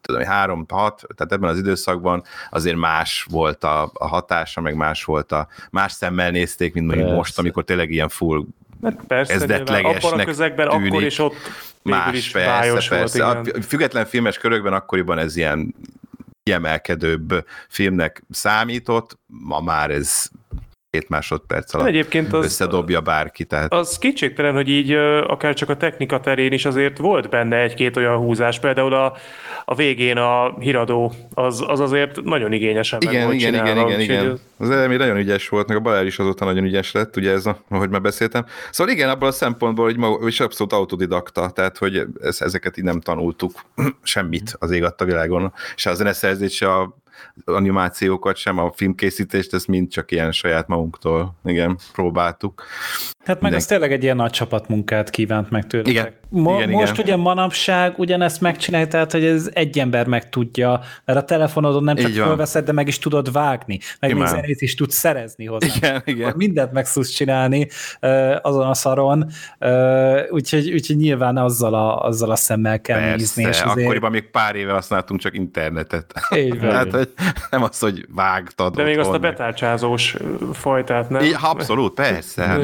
tudom, 3 6 tehát ebben az időszakban azért más volt a, a hatása, meg más volt a, más szemmel nézték, mint mondjuk most, amikor tényleg ilyen full mert persze, kezdetlegesnek abban a közegben tűnik. akkor is ott más, is persze, persze. Volt, a független filmes körökben akkoriban ez ilyen kiemelkedőbb filmnek számított, ma már ez két másodperc alatt Egyébként az, összedobja bárki. Tehát... Az kétségtelen, hogy így akár csak a technika terén is azért volt benne egy-két olyan húzás. Például a, a végén a híradó, az, az azért nagyon igényesen igen, meg volt igen, igen, igen, igen. Az elemi nagyon ügyes volt, meg a Balázs is azóta nagyon ügyes lett, ugye ez, a, ahogy már beszéltem. Szóval igen, abból a szempontból, hogy ma, és abszolút autodidakta, tehát hogy ez, ezeket így nem tanultuk semmit az ég a világon, se a zeneszerzés, se a animációkat sem, a filmkészítést, ezt mind csak ilyen saját magunktól, igen, próbáltuk. Hát meg De... az tényleg egy ilyen nagy csapatmunkát kívánt meg tőle. Igen. Mo- igen, most igen. ugye manapság ugyanezt megcsinálja, tehát hogy ez egy ember meg tudja, mert a telefonodon nem csak fölveszed, de meg is tudod vágni, meg még zenét is tudsz szerezni hozzá. Igen, igen. Mindent meg tudsz csinálni azon a szaron, úgyhogy, úgyhogy nyilván azzal a, azzal a szemmel kell Persze, nézni. És azért... akkoriban még pár éve használtunk csak internetet. Így van. hát, hogy nem az, hogy vágtad De még azt a betárcsázós fajtát, nem? I, abszolút, persze, hát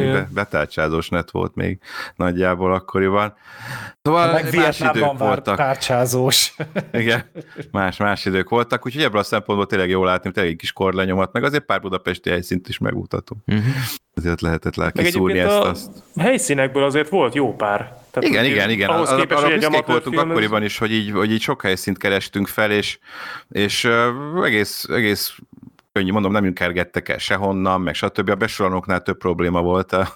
betárcsázós net volt még nagyjából akkoriban. Szóval meg más idők voltak. tárcsázós. Igen, más, más idők voltak, úgyhogy ebből a szempontból tényleg jól látni, tényleg egy kis korlenyomat, meg azért pár budapesti helyszínt is megmutatunk. Uh-huh. Ezért lehetett lelki szúrni ezt azt. helyszínekből azért volt jó pár. Tehát igen, igen, igen. Ahhoz az, képest, arra büszkék voltunk akkoriban is, hogy így, hogy így sok helyszínt kerestünk fel, és, és egész, egész könnyű, mondom, nem kergettek el sehonnan, meg stb. A besorolóknál több probléma volt a,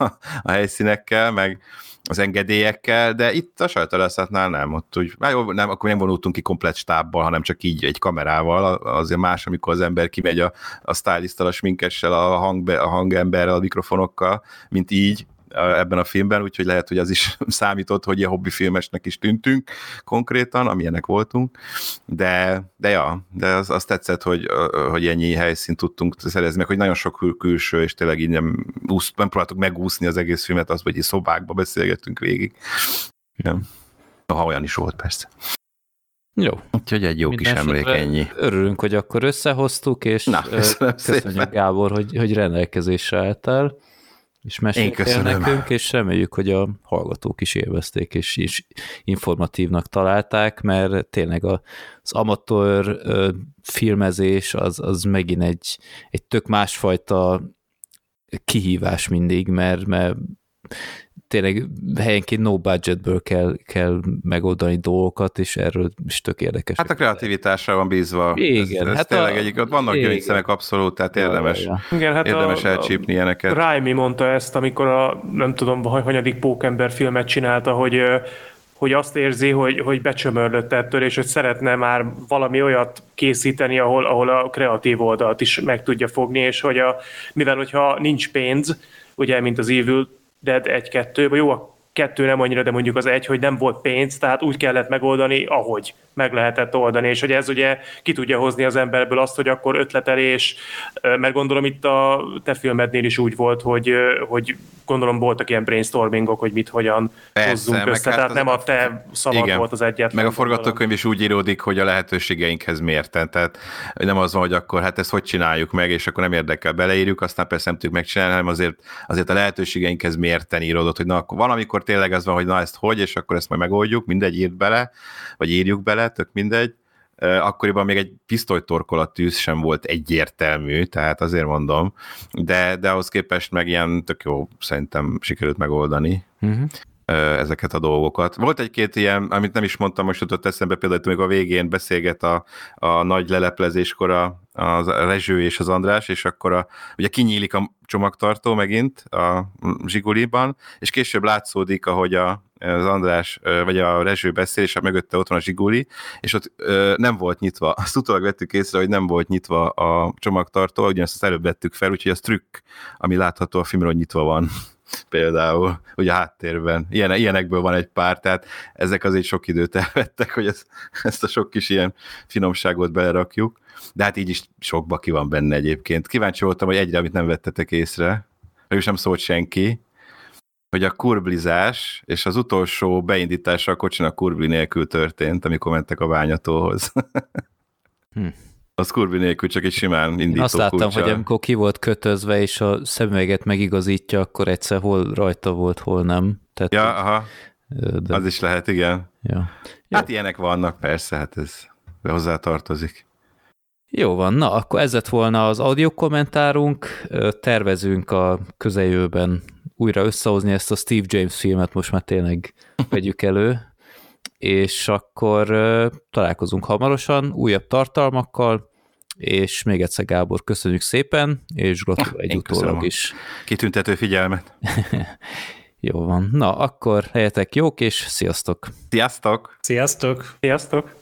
a helyszínekkel, meg az engedélyekkel, de itt a sajtórászátnál nem, ott úgy, jó, nem, akkor nem vonultunk ki komplet stábbal, hanem csak így egy kamerával, azért más, amikor az ember kimegy a, a stylisztal, a sminkessel, a, hangbe, a hangemberrel, a mikrofonokkal, mint így, ebben a filmben, úgyhogy lehet, hogy az is számított, hogy ilyen hobbifilmesnek is tűntünk konkrétan, amilyenek voltunk, de, de ja, de az, az tetszett, hogy, hogy ennyi helyszínt tudtunk szerezni, meg hogy nagyon sok kül- külső, és tényleg így nem, úsz, nem próbáltuk megúszni az egész filmet, az, hogy így szobákba beszélgettünk végig. Ja. Ha olyan is volt, persze. Jó. Úgyhogy egy jó Minden kis emlék ennyi. Örülünk, hogy akkor összehoztuk, és Na, köszönöm köszönjük szépen. Gábor, hogy, hogy rendelkezésre álltál és meséltél nekünk, és reméljük, hogy a hallgatók is élvezték, és is informatívnak találták, mert tényleg az amatőr filmezés az, az megint egy, egy tök másfajta kihívás mindig, mert, mert tényleg helyenként no budgetből kell, kell megoldani dolgokat, és erről is tök érdekes. Hát a kreativitásra van bízva. Igen. Ez, ez hát tényleg a, egyik, ott vannak gyöngyszemek abszolút, tehát érdemes, ja, ja. Igen, hát érdemes a, elcsípni ilyeneket. Raimi mondta ezt, amikor a, nem tudom, hanyadik Pókember filmet csinálta, hogy hogy azt érzi, hogy, hogy becsömörlött ettől, és hogy szeretne már valami olyat készíteni, ahol, ahol a kreatív oldalt is meg tudja fogni, és hogy a, mivel hogyha nincs pénz, ugye, mint az Evil Dead 1-2, vagy jó, a kettő nem annyira, de mondjuk az egy, hogy nem volt pénz, tehát úgy kellett megoldani, ahogy meg lehetett oldani, és hogy ez ugye ki tudja hozni az emberből azt, hogy akkor ötletelés, mert gondolom itt a te filmednél is úgy volt, hogy, hogy gondolom voltak ilyen brainstormingok, hogy mit hogyan Persze, hozzunk össze, hát tehát nem a te szavad igen, volt az egyetlen. Meg a forgatókönyv is úgy íródik, hogy a lehetőségeinkhez mérten, tehát nem az van, hogy akkor hát ezt hogy csináljuk meg, és akkor nem érdekel, beleírjuk, aztán persze nem tudjuk megcsinálni, hanem azért, azért a lehetőségeinkhez mérten íródott, hogy na, akkor valamikor tényleg az van, hogy na ezt hogy, és akkor ezt majd megoldjuk, mindegy írt bele, vagy írjuk bele, tök mindegy. Akkoriban még egy pisztolytorkolat sem volt egyértelmű, tehát azért mondom, de, de ahhoz képest meg ilyen tök jó szerintem sikerült megoldani. Uh-huh ezeket a dolgokat. Volt egy-két ilyen, amit nem is mondtam, most jutott eszembe, például, hogy a végén beszélget a, a nagy leleplezéskor a, a Rezső és az András, és akkor a, ugye kinyílik a csomagtartó megint a Zsiguliban, és később látszódik, ahogy a, az András, vagy a Rezső beszél, és a mögötte ott van a Zsiguli, és ott ö, nem volt nyitva. Azt utólag vettük észre, hogy nem volt nyitva a csomagtartó, ugyanezt előbb vettük fel, úgyhogy az trükk, ami látható a filmről, nyitva van például, ugye a háttérben. Ilyen, ilyenekből van egy pár, tehát ezek azért sok időt elvettek, hogy ezt, ezt a sok kis ilyen finomságot belerakjuk, de hát így is sokba ki van benne egyébként. Kíváncsi voltam, hogy egyre, amit nem vettetek észre, ő sem szólt senki, hogy a kurblizás és az utolsó beindítása a kocsinak kurbli nélkül történt, amikor mentek a bányatóhoz. hm. Az kurvi nélkül csak egy simán indító Azt láttam, kulcsal. hogy amikor ki volt kötözve, és a szemüveget megigazítja, akkor egyszer hol rajta volt, hol nem. Tehát, ja, aha. De... Az is lehet, igen. Ja. Hát Jó. ilyenek vannak, persze, hát ez hozzá tartozik. Jó van, na akkor ez lett volna az audio kommentárunk, tervezünk a közeljövőben újra összehozni ezt a Steve James filmet, most már tényleg vegyük elő, és akkor találkozunk hamarosan újabb tartalmakkal, és még egyszer Gábor, köszönjük szépen, és gratulálok egy utólag is. Kitüntető figyelmet. Jó van. Na, akkor helyetek jók, és sziasztok! Sziasztok! Sziasztok! Sziasztok!